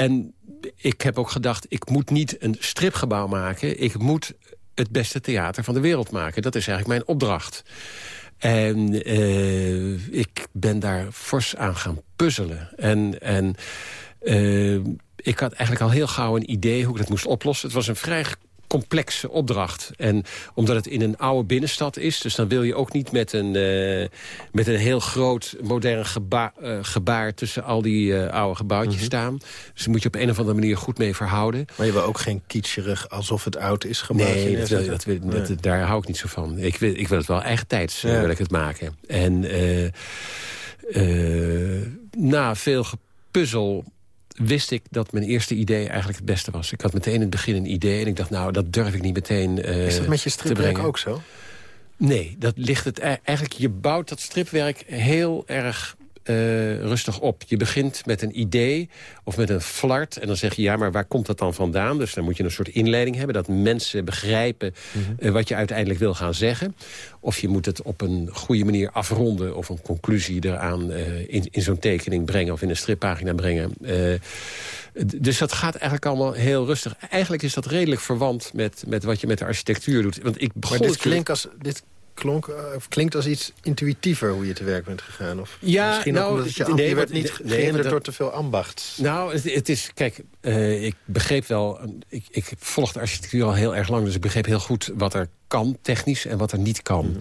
[SPEAKER 4] En ik heb ook gedacht, ik moet niet een stripgebouw maken. Ik moet het beste theater van de wereld maken. Dat is eigenlijk mijn opdracht. En uh, ik ben daar fors aan gaan puzzelen. En, en uh, ik had eigenlijk al heel gauw een idee hoe ik dat moest oplossen. Het was een vrij complexe opdracht. En omdat het in een oude binnenstad is... dus dan wil je ook niet met een, uh, met een heel groot modern geba uh, gebaar... tussen al die uh, oude gebouwtjes mm -hmm. staan. Dus daar moet je op een of andere manier goed mee verhouden.
[SPEAKER 3] Maar je wil ook geen kitscherig alsof het oud is gemaakt?
[SPEAKER 4] Nee, dat wil, dat wil, nee. Daar hou ik niet zo van. Ik wil, ik wil het wel eigen tijds ja. wil ik het maken. En na veel gepuzzel wist ik dat mijn eerste idee eigenlijk het beste was. Ik had meteen in het begin een idee en ik dacht, nou, dat durf ik niet meteen uh,
[SPEAKER 3] Is dat met je stripwerk ook zo?
[SPEAKER 4] Nee, dat ligt het eigenlijk. Je bouwt dat stripwerk heel erg uh, rustig op. Je begint met een idee of met een flart. En dan zeg je, ja, maar waar komt dat dan vandaan? Dus dan moet je een soort inleiding hebben. Dat mensen begrijpen mm -hmm. uh, wat je uiteindelijk wil gaan zeggen. Of je moet het op een goede manier afronden... of een conclusie eraan uh, in, in zo'n tekening brengen... of in een strippagina brengen. dus dat gaat eigenlijk allemaal heel rustig. Eigenlijk is dat redelijk verwant met, met wat je met de architectuur doet. Want ik
[SPEAKER 3] maar dit klinkt als... Dit klonk, of klinkt als iets intuïtiever hoe je te werk bent gegaan. Of
[SPEAKER 4] ja,
[SPEAKER 3] misschien
[SPEAKER 4] nou,
[SPEAKER 3] ook omdat je, nee, je werd niet nee, gehinderd door te veel ambacht.
[SPEAKER 4] Nou, het, het is, kijk, uh, ik begreep wel... Ik, ik volg de architectuur al heel erg lang, dus ik begreep heel goed wat er kan technisch en wat er niet kan. Mm.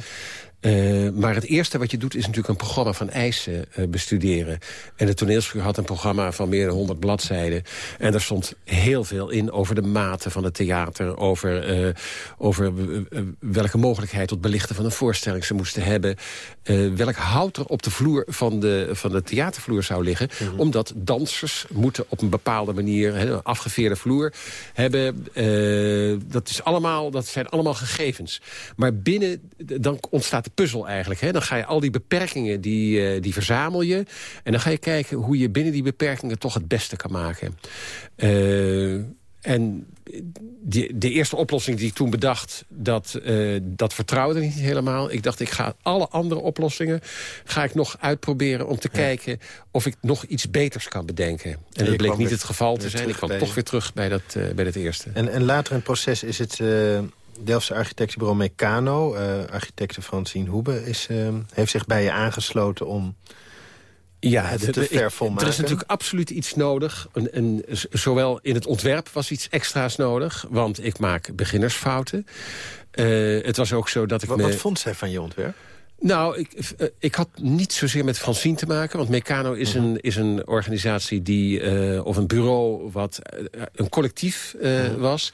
[SPEAKER 4] Uh, maar het eerste wat je doet is natuurlijk een programma van eisen uh, bestuderen. En de toneelschuur had een programma van meer dan 100 bladzijden. En daar stond heel veel in over de maten van het theater. Over, uh, over welke mogelijkheid tot belichten van een voorstelling ze moesten hebben. welk hout er op de vloer van de, van de theatervloer zou liggen. Mm -hmm. Omdat dansers moeten op een bepaalde manier, he, een afgeveerde vloer, hebben. dat, is allemaal, dat zijn allemaal gegevens. Maar binnen, dan ontstaat puzzel eigenlijk. Hè? Dan ga je al die beperkingen, die, uh, die verzamel je. En dan ga je kijken hoe je binnen die beperkingen toch het beste kan maken. Uh, en die, de eerste oplossing die ik toen bedacht, dat, uh, dat vertrouwde ik niet helemaal. Ik dacht, ik ga alle andere oplossingen ga ik nog uitproberen... om te ja. kijken of ik nog iets beters kan bedenken. En, en dat bleek niet weer, het geval te zijn. Ik kwam toch weer terug bij dat, uh, bij dat eerste.
[SPEAKER 3] En, en later in het proces is het... Uh... Delftse architectenbureau Meccano, uh, architecte Francine Hoebe... Is, uh, heeft zich bij je aangesloten om
[SPEAKER 4] ja, het te vervolmaken. Er is natuurlijk absoluut iets nodig. En, en, zowel in het ontwerp was iets extra's nodig. Want ik maak beginnersfouten. Uh, het was ook zo dat ik
[SPEAKER 3] wat,
[SPEAKER 4] me...
[SPEAKER 3] Wat vond zij van je ontwerp?
[SPEAKER 4] Nou, ik, ik had niet zozeer met Francine te maken. Want Meccano is, uh -huh. een, is een organisatie die, uh, of een bureau wat uh, een collectief -huh. was.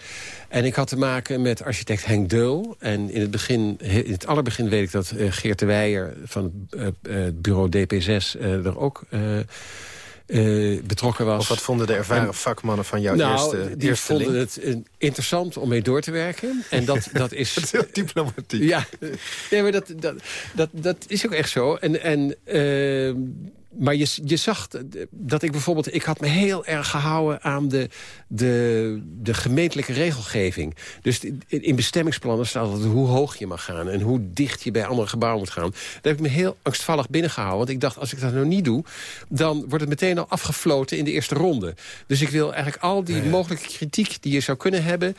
[SPEAKER 4] En ik had te maken met architect Henk Deul. En in het, begin, in het allerbegin weet ik dat Geert de Weijer van het bureau DP6 er ook... Uh, betrokken was.
[SPEAKER 3] Of wat vonden de ervaren en, vakmannen van jouw
[SPEAKER 4] nou,
[SPEAKER 3] eerste
[SPEAKER 4] die
[SPEAKER 3] eerste
[SPEAKER 4] vonden
[SPEAKER 3] link?
[SPEAKER 4] het uh, interessant om mee door te werken. En dat, dat is...
[SPEAKER 3] dat is heel diplomatiek.
[SPEAKER 4] Ja, nee, maar dat, dat, dat, dat is ook echt zo. En, en uh, maar je, je zag dat ik bijvoorbeeld... Ik had me heel erg gehouden aan de, de, de gemeentelijke regelgeving. Dus in bestemmingsplannen staat altijd hoe hoog je mag gaan... en hoe dicht je bij andere gebouwen moet gaan. Daar heb ik me heel angstvallig binnengehouden. Want ik dacht, als ik dat nou niet doe... dan wordt het meteen al afgefloten in de eerste ronde. Dus ik wil eigenlijk al die mogelijke kritiek die je zou kunnen hebben...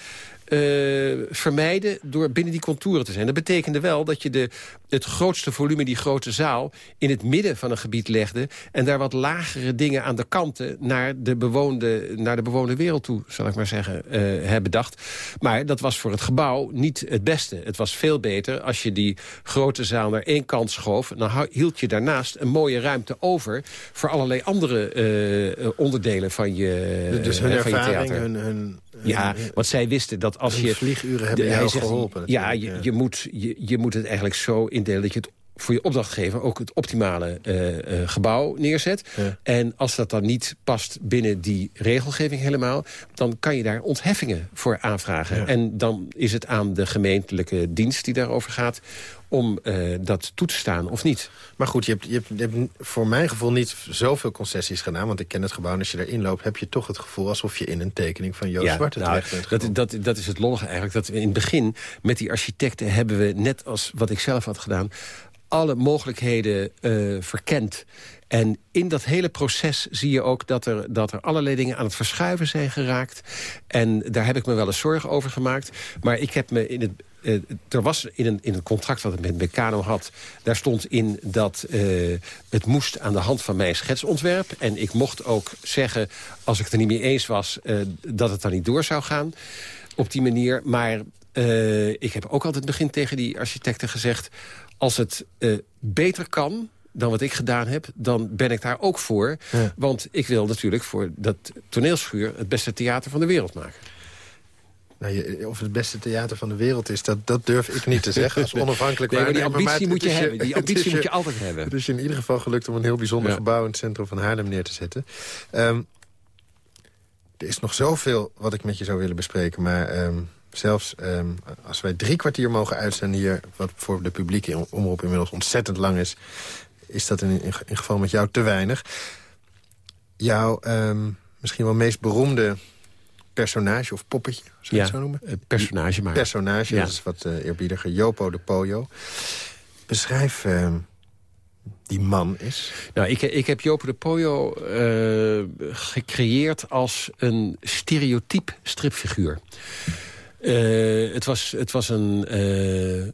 [SPEAKER 4] Uh, vermijden door binnen die contouren te zijn. Dat betekende wel dat je de, het grootste volume, die grote zaal... in het midden van een gebied legde... en daar wat lagere dingen aan de kanten naar de bewoonde, naar de bewoonde wereld toe, zal ik maar zeggen, uh, hebben bedacht. Maar dat was voor het gebouw niet het beste. Het was veel beter als je die grote zaal naar één kant schoof... dan hield je daarnaast een mooie ruimte over... voor allerlei andere uh, onderdelen van je,
[SPEAKER 3] dus hun van ervaring, je theater. Hun, hun
[SPEAKER 4] ja, want zij wisten dat als je...
[SPEAKER 3] vlieguren hebben zegt, geholpen.
[SPEAKER 4] Ja, je, je, moet, je, je moet het eigenlijk zo indelen dat je het voor je opdrachtgever ook het optimale uh, uh, gebouw neerzet. Ja. En als dat dan niet past binnen die regelgeving helemaal... dan kan je daar ontheffingen voor aanvragen. Ja. En dan is het aan de gemeentelijke dienst die daarover gaat om uh, dat toe te staan of niet.
[SPEAKER 3] Maar goed, je hebt, je, hebt, je hebt, voor mijn gevoel niet zoveel concessies gedaan... want ik ken het gebouw en als je erin loopt... heb je toch het gevoel alsof je in een tekening van Joost ja, Zwarte
[SPEAKER 4] nou,
[SPEAKER 3] terecht
[SPEAKER 4] bent dat, dat, dat is het lollige eigenlijk. Dat we in het begin met die architecten hebben we, net als wat ik zelf had gedaan alle mogelijkheden uh, verkend. En in dat hele proces zie je ook dat er, dat er allerlei dingen aan het verschuiven zijn geraakt. En daar heb ik me wel eens zorgen over gemaakt. Maar ik heb me in het uh, er was in een, in een contract dat ik met Meccano had... daar stond in dat uh, het moest aan de hand van mijn schetsontwerp. En ik mocht ook zeggen, als ik het er niet mee eens was... Dat het dan niet door zou gaan op die manier. Maar ik heb ook altijd begin tegen die architecten gezegd... als het beter kan dan wat ik gedaan heb, dan ben ik daar ook voor. Ja. Want ik wil natuurlijk voor dat toneelschuur... het beste theater van de wereld maken.
[SPEAKER 3] Nou, je, of het beste theater van de wereld is, dat, dat durf ik niet te zeggen. Als onafhankelijk
[SPEAKER 4] nee, maar die ambitie moet je hebben. Die ambitie moet je altijd hebben.
[SPEAKER 3] Het is je in ieder geval gelukt om een heel bijzonder ja. gebouw... in het centrum van Haarlem neer te zetten. Um, er is nog zoveel wat ik met je zou willen bespreken. Maar um, zelfs um, als wij drie kwartier mogen uitzenden hier... wat voor de publieke omroep inmiddels ontzettend lang is... is dat in, in, in geval met jou te weinig. Jouw misschien wel meest beroemde personage of poppetje, zou je
[SPEAKER 4] ja,
[SPEAKER 3] het zo noemen?
[SPEAKER 4] Uh, personage maar.
[SPEAKER 3] Personage, ja. dat is wat uh, eerbiediger. Jopo de Poyo. Beschrijf uh, die man is.
[SPEAKER 4] Nou, ik, ik heb Jopo de Poyo uh, gecreëerd als een stereotyp stripfiguur. Uh, het, was, het, was een, uh,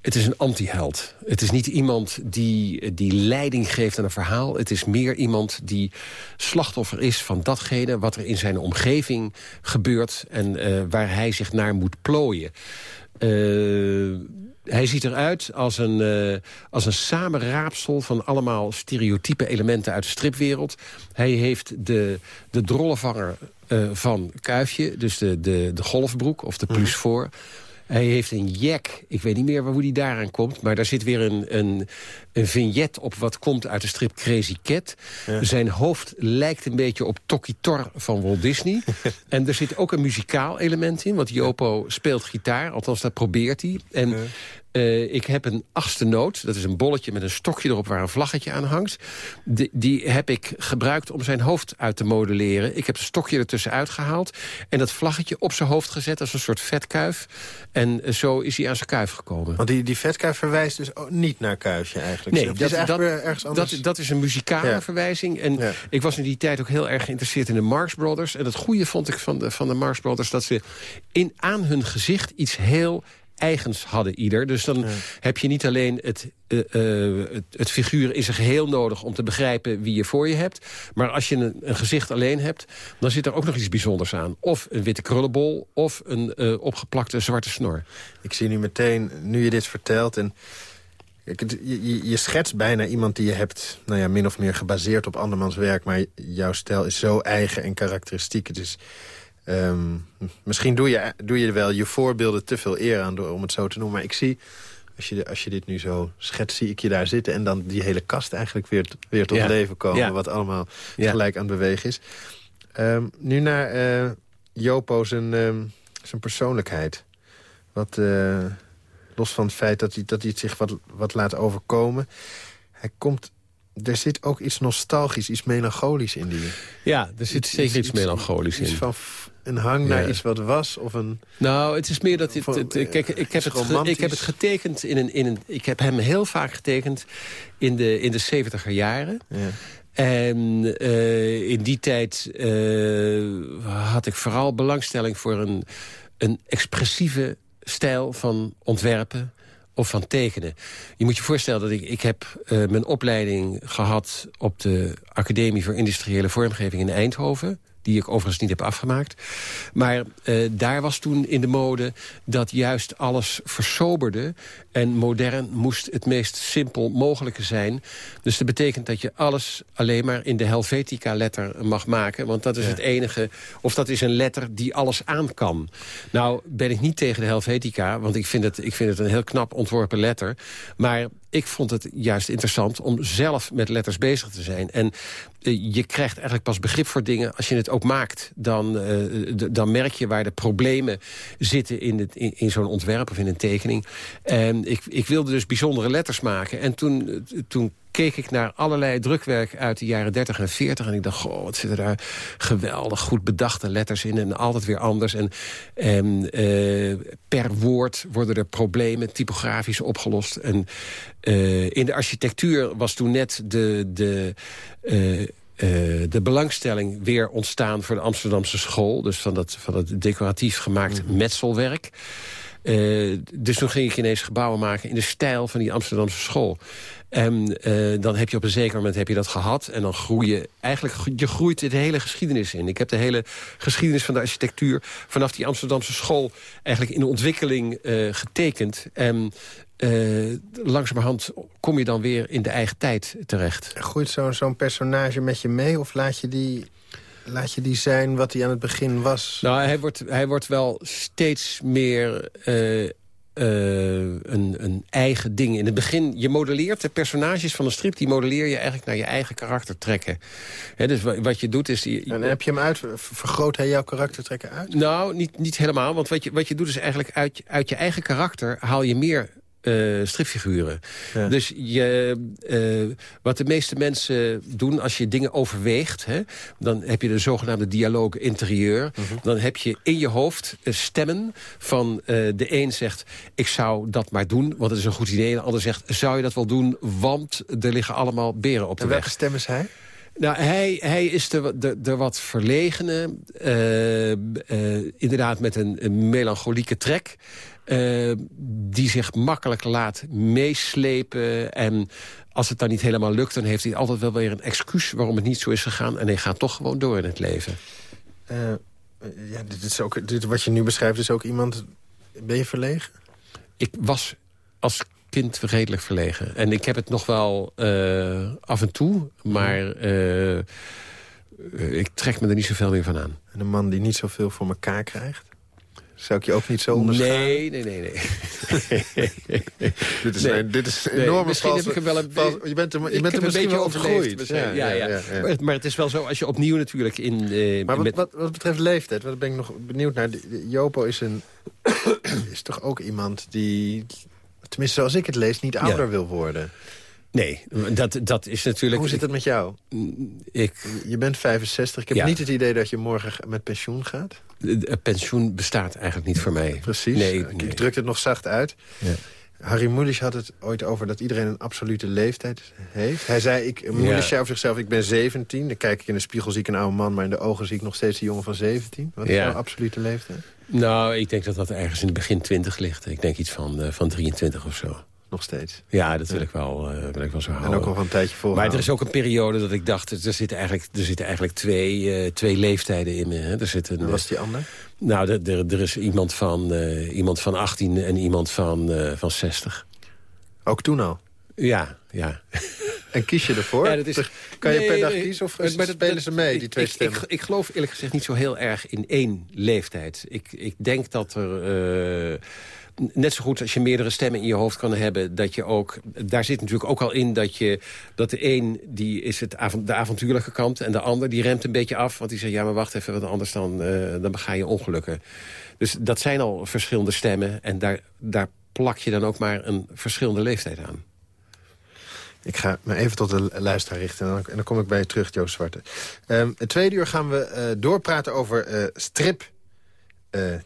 [SPEAKER 4] het is een anti-held. Het is niet iemand die, die leiding geeft aan een verhaal. Het is meer iemand die slachtoffer is van datgene... wat er in zijn omgeving gebeurt... en uh, waar hij zich naar moet plooien hij ziet eruit als een, als een samenraapsel van allemaal stereotype elementen uit de stripwereld. Hij heeft de, de drollenvanger uh, van Kuifje, dus de, de, de golfbroek of de plus mm voor. Hij heeft een jack, ik weet niet meer hoe die daaraan komt... maar daar zit weer een, een, een vignet op wat komt uit de strip Crazy Cat. Ja. Zijn hoofd lijkt een beetje op Toki Tor van Walt Disney. en er zit ook een muzikaal element in, want Jopo speelt gitaar. Althans, dat probeert hij. En ja. Uh, ik heb een achtste noot. Dat is een bolletje met een stokje erop waar een vlaggetje aan hangt. Die, die heb ik gebruikt om zijn hoofd uit te modelleren. Ik heb het stokje ertussen uitgehaald. En dat vlaggetje op zijn hoofd gezet als een soort vetkuif. En uh, zo is hij aan zijn kuif gekomen.
[SPEAKER 3] Want die, die vetkuif verwijst dus niet naar kuifje eigenlijk?
[SPEAKER 4] Nee, dat, is dat, ergens anders? Dat, dat, is een muzikale ja. verwijzing. En ja. ik was in die tijd ook heel erg geïnteresseerd in de Marx Brothers. En het goede vond ik van de, van de Marx Brothers... dat ze in, aan hun gezicht iets heel eigens hadden ieder. Dus dan ja. heb je niet alleen het, uh, uh, het, het, figuur in zijn geheel nodig... om te begrijpen wie je voor je hebt. Maar als je een, een, gezicht alleen hebt, dan zit er ook nog iets bijzonders aan. Of een witte krullenbol, of een uh, opgeplakte zwarte snor.
[SPEAKER 3] Ik zie nu meteen, nu je dit vertelt... en je, je, schetst bijna iemand die je hebt, nou ja, min of meer gebaseerd op andermans werk. Maar jouw stijl is zo eigen en karakteristiek. Het is Um, misschien doe je, doe je wel je voorbeelden te veel eer aan, door, om het zo te noemen. Maar ik zie, als je, als je dit nu zo schetst, zie ik je daar zitten... en dan die hele kast eigenlijk weer, weer tot ja. leven komen... Ja. wat allemaal ja. gelijk aan het bewegen is. Um, nu naar uh, Jopo zijn, um, zijn persoonlijkheid. Wat, uh, los van het feit dat hij, dat hij het zich wat, wat laat overkomen... hij komt er zit ook iets nostalgisch, iets melancholisch in die.
[SPEAKER 4] Ja, er zit iets, zeker iets, melancholisch
[SPEAKER 3] iets
[SPEAKER 4] in.
[SPEAKER 3] Van een hang naar iets wat was? Of een,
[SPEAKER 4] nou, het is meer dat... Het, het, het, kijk, ik heb, het, ik heb het getekend in een, in een... Ik heb hem heel vaak getekend in de, in de 70 jaren. Ja. En uh, in die tijd uh, had ik vooral belangstelling voor een, een expressieve stijl van ontwerpen of van tekenen. Je moet je voorstellen dat ik, ik heb uh, mijn opleiding gehad... op de Academie voor Industriële Vormgeving in Eindhoven die ik overigens niet heb afgemaakt. Maar uh, daar was toen in de mode dat juist alles versoberde... en modern moest het meest simpel mogelijke zijn. Dus dat betekent dat je alles alleen maar in de Helvetica-letter mag maken. Want dat is ja. het enige, of dat is een letter die alles aan kan. Nou ben ik niet tegen de Helvetica, want ik vind het, ik vind het een heel knap ontworpen letter. Maar ik vond het juist interessant om zelf met letters bezig te zijn. En je krijgt eigenlijk pas begrip voor dingen als je het ook maakt. Dan, uh, dan merk je waar de problemen zitten in, in, zo'n ontwerp of in een tekening. En ik, ik wilde dus bijzondere letters maken. En toen, toen keek ik naar allerlei drukwerk uit de jaren 30 en 40... en ik dacht, goh, wat zitten daar geweldig goed bedachte letters in... en altijd weer anders. En, eh, per woord worden er problemen typografisch opgelost. En in de architectuur was toen net de... de uh, de belangstelling weer ontstaan voor de Amsterdamse school. Dus van dat, van dat decoratief gemaakt mm. metselwerk. Uh, dus toen ging ik ineens gebouwen maken in de stijl van die Amsterdamse school. En uh, dan heb je op een zeker moment heb je dat gehad. En dan groei je eigenlijk, je groeit de hele geschiedenis in. Ik heb de hele geschiedenis van de architectuur vanaf die Amsterdamse school eigenlijk in de ontwikkeling uh, getekend. En uh, langzamerhand kom je dan weer in de eigen tijd terecht.
[SPEAKER 3] Groeit zo'n zo'n personage met je mee of laat je die laat je die zijn wat hij aan het begin was?
[SPEAKER 4] Nou, hij wordt, hij wordt wel steeds meer uh, uh, een, een eigen ding. In het begin, je modelleert de personages van een strip... die modelleer je eigenlijk naar je eigen karaktertrekken. He, dus wat je doet is... Die,
[SPEAKER 3] en heb je hem uit, vergroot hij jouw karaktertrekken uit?
[SPEAKER 4] Nou, niet, niet helemaal. Want wat je, wat je doet is eigenlijk uit, uit je eigen karakter... haal je meer uh, stripfiguren. Ja. Dus je, uh, wat de meeste mensen doen als je dingen overweegt... Hè, dan heb je de zogenaamde dialoog interieur. Uh mhm. -huh. Dan heb je in je hoofd uh, stemmen van de een zegt... ik zou dat maar doen, want het is een goed idee. En de ander zegt, zou je dat wel doen, want er liggen allemaal beren op de
[SPEAKER 3] en
[SPEAKER 4] weg.
[SPEAKER 3] welke stem is hij?
[SPEAKER 4] Nou, hij, hij is de, de, de wat verlegene, uh, uh, inderdaad met een, een melancholieke trek. Uh, die zich makkelijk laat meeslepen. En als het dan niet helemaal lukt, dan heeft hij altijd wel weer een excuus... waarom het niet zo is gegaan. En hij gaat toch gewoon door in het leven.
[SPEAKER 3] Uh, ja, dit is ook, dit, wat je nu beschrijft is ook iemand... Ben je verlegen?
[SPEAKER 4] Ik was als kind redelijk verlegen. En ik heb het nog wel uh, af en toe, maar... Ik trek me er niet zoveel meer van aan.
[SPEAKER 3] En een man die niet zoveel voor elkaar krijgt? Zou ik je ook niet zo onderscheiden?
[SPEAKER 4] Nee, nee, nee. nee.
[SPEAKER 3] dit, is nee. Een, dit is enorme nee,
[SPEAKER 4] Misschien
[SPEAKER 3] valse,
[SPEAKER 4] heb ik er wel een,
[SPEAKER 3] valse, je bent er, je bent er
[SPEAKER 4] een beetje
[SPEAKER 3] overgroeid.
[SPEAKER 4] Ja, ja, ja, ja. Maar, maar, het is wel zo, als je opnieuw natuurlijk in... Uh,
[SPEAKER 3] maar wat,
[SPEAKER 4] met...
[SPEAKER 3] wat, wat, betreft leeftijd, wat ben ik nog benieuwd naar. Jopo is, een, is toch ook iemand die, tenminste zoals ik het lees, niet ouder wil worden.
[SPEAKER 4] Nee, dat, dat is natuurlijk...
[SPEAKER 3] Hoe zit het met jou?
[SPEAKER 4] Ik,
[SPEAKER 3] je bent 65. Ik heb
[SPEAKER 4] Ja.
[SPEAKER 3] niet het idee dat je morgen met pensioen gaat.
[SPEAKER 4] het pensioen bestaat eigenlijk niet voor mij.
[SPEAKER 3] Precies.
[SPEAKER 4] Nee,
[SPEAKER 3] ik,
[SPEAKER 4] nee.
[SPEAKER 3] ik druk het nog zacht uit.
[SPEAKER 4] Ja.
[SPEAKER 3] Harry Mulisch had het ooit over dat iedereen een absolute leeftijd heeft. Hij zei, ik, Mulisch zei over zichzelf, ik ben 17. Dan kijk ik in de spiegel, zie ik een oude man... maar in de ogen zie ik nog steeds een jongen van 17. Wat is
[SPEAKER 4] Ja.
[SPEAKER 3] jouw absolute leeftijd?
[SPEAKER 4] Nou, ik denk dat dat ergens in het begin 20 ligt. Ik denk iets van, uh, van 23 of zo.
[SPEAKER 3] Nog steeds.
[SPEAKER 4] Ja, dat wil ik wel, uh, wil ik wel zo
[SPEAKER 3] En
[SPEAKER 4] houden.
[SPEAKER 3] ook al van een tijdje voor.
[SPEAKER 4] Maar er is ook een periode dat ik dacht... er zitten eigenlijk, er zitten eigenlijk twee, uh, twee leeftijden in me. Hè. Er zit een,
[SPEAKER 3] was die ander?
[SPEAKER 4] Nou, er, is iemand van, uh, iemand van 18 en iemand van, van 60.
[SPEAKER 3] Ook toen al?
[SPEAKER 4] Ja, ja.
[SPEAKER 3] En kies je ervoor?
[SPEAKER 4] Ja, dat is,
[SPEAKER 3] kan je
[SPEAKER 4] nee,
[SPEAKER 3] per dag kiezen of
[SPEAKER 4] maar dat-
[SPEAKER 3] spelen ze mee, die twee
[SPEAKER 4] ik,
[SPEAKER 3] stemmen?
[SPEAKER 4] Ik, ik geloof eerlijk gezegd niet zo heel erg in één leeftijd. Ik, ik denk dat er... Uh, net zo goed als je meerdere stemmen in je hoofd kan hebben... dat je ook... Daar zit natuurlijk ook al in dat je... dat de een, die is het de avontuurlijke kant... en de ander, die remt een beetje af. Want die zegt, ja, maar wacht even, want anders dan, uh, dan bega je ongelukken. Dus dat zijn al verschillende stemmen. En daar, daar plak je dan ook maar een verschillende leeftijd aan.
[SPEAKER 3] Ik ga me even tot de luisteraar richten en dan, en dan kom ik bij je terug, Joost Zwarte. Um, het tweede uur gaan we uh, doorpraten over uh, strip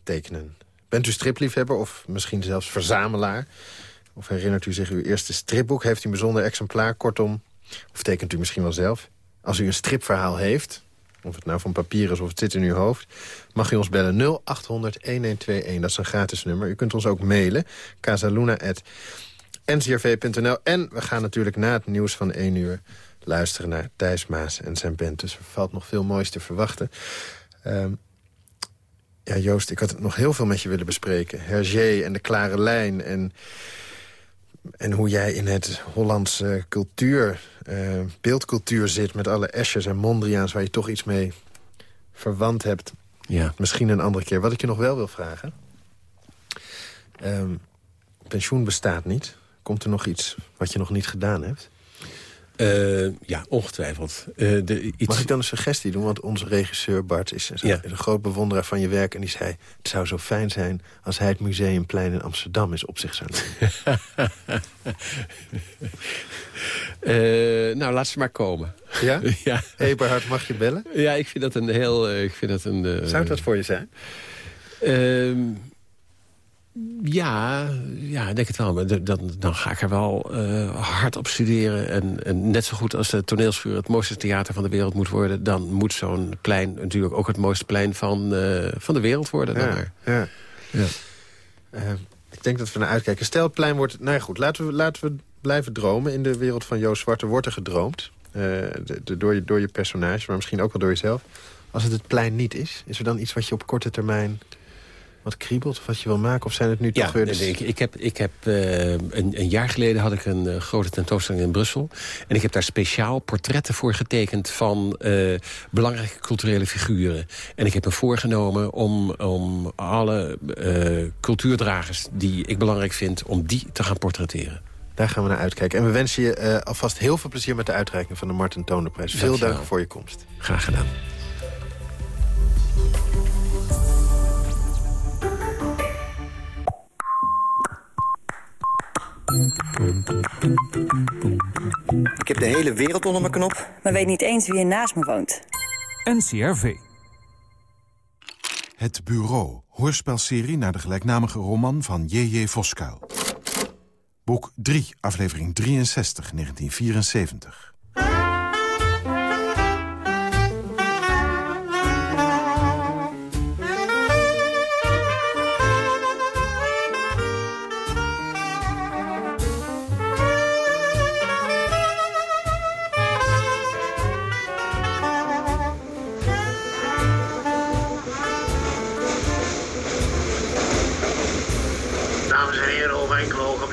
[SPEAKER 3] tekenen. Bent u stripliefhebber of misschien zelfs verzamelaar? Of herinnert u zich uw eerste stripboek? Heeft u een bijzonder exemplaar? Kortom, of tekent u misschien wel zelf? Als u een stripverhaal heeft, of het nou van papier is of het zit in uw hoofd... mag u ons bellen 0800-1121. Dat is een gratis nummer. U kunt ons ook mailen. casaluna.ncrv.nl. En we gaan natuurlijk na het nieuws van 1 uur... luisteren naar Thijs Maas en zijn band. Dus er valt nog veel moois te verwachten. Um, ja, Joost, ik had nog heel veel met je willen bespreken. Hergé en de klare lijn en, en hoe jij in het Hollandse cultuur, uh, beeldcultuur zit... met alle Eschers en Mondriaans waar je toch iets mee verwant hebt.
[SPEAKER 4] Ja.
[SPEAKER 3] Misschien een andere keer. Wat ik je nog wel wil vragen... Um, pensioen bestaat niet. Komt er nog iets wat je nog niet gedaan hebt?
[SPEAKER 4] Uh, ja, ongetwijfeld. Uh, de, iets...
[SPEAKER 3] Mag ik dan een suggestie doen? Want onze regisseur Bart is een,
[SPEAKER 4] Ja.
[SPEAKER 3] is een groot bewonderaar van je werk. En die zei, het zou zo fijn zijn als hij het Museumplein in Amsterdam eens op zich zou nemen.
[SPEAKER 4] Eh, nou, laat ze maar komen.
[SPEAKER 3] ja?
[SPEAKER 4] ja.
[SPEAKER 3] Eberhard, mag je bellen?
[SPEAKER 4] ja, ik vind dat een heel... eh, ik vind dat een, eh,
[SPEAKER 3] Zou het wat voor je zijn?
[SPEAKER 4] Ja, ja, ik denk het wel. Maar dan, dan ga ik er wel eh, hard op studeren. En, en net zo goed als de toneelschuur het mooiste theater van de wereld moet worden... dan moet zo'n plein natuurlijk ook het mooiste plein van, eh, van de wereld worden. Maar.
[SPEAKER 3] ja.
[SPEAKER 4] Ja.
[SPEAKER 3] Eh, ik denk dat we naar uitkijken. Stel, het plein wordt... Nou ja, goed, laten we, laten we blijven dromen. In de wereld van Joost Zwarte wordt er gedroomd. De, de- door, je, door je personage, maar misschien ook wel door jezelf. Als het het plein niet is, is er dan iets wat je op korte termijn... wat kriebelt of wat je wil maken? Of zijn het nu
[SPEAKER 4] Ja,
[SPEAKER 3] toch weer...
[SPEAKER 4] nee, ik, ik heb, ik heb eh, een, een jaar geleden had ik een eh, grote tentoonstelling in Brussel. En ik heb daar speciaal portretten voor getekend van eh, belangrijke culturele figuren. En ik heb me voorgenomen om, om alle cultuurdragers die ik belangrijk vind... om die te gaan portretteren.
[SPEAKER 3] Daar gaan we naar uitkijken. En we wensen je alvast heel veel plezier met de uitreiking van de Martin Tonerprijs. Veel dank voor je komst.
[SPEAKER 4] Graag gedaan.
[SPEAKER 6] Ik heb de hele wereld onder mijn knop.
[SPEAKER 7] maar weet niet eens wie er naast me woont.
[SPEAKER 8] NCRV.
[SPEAKER 9] Het Bureau, hoorspelserie naar de gelijknamige roman van J.J. Voskuil. Boek 3, aflevering 63, 1974.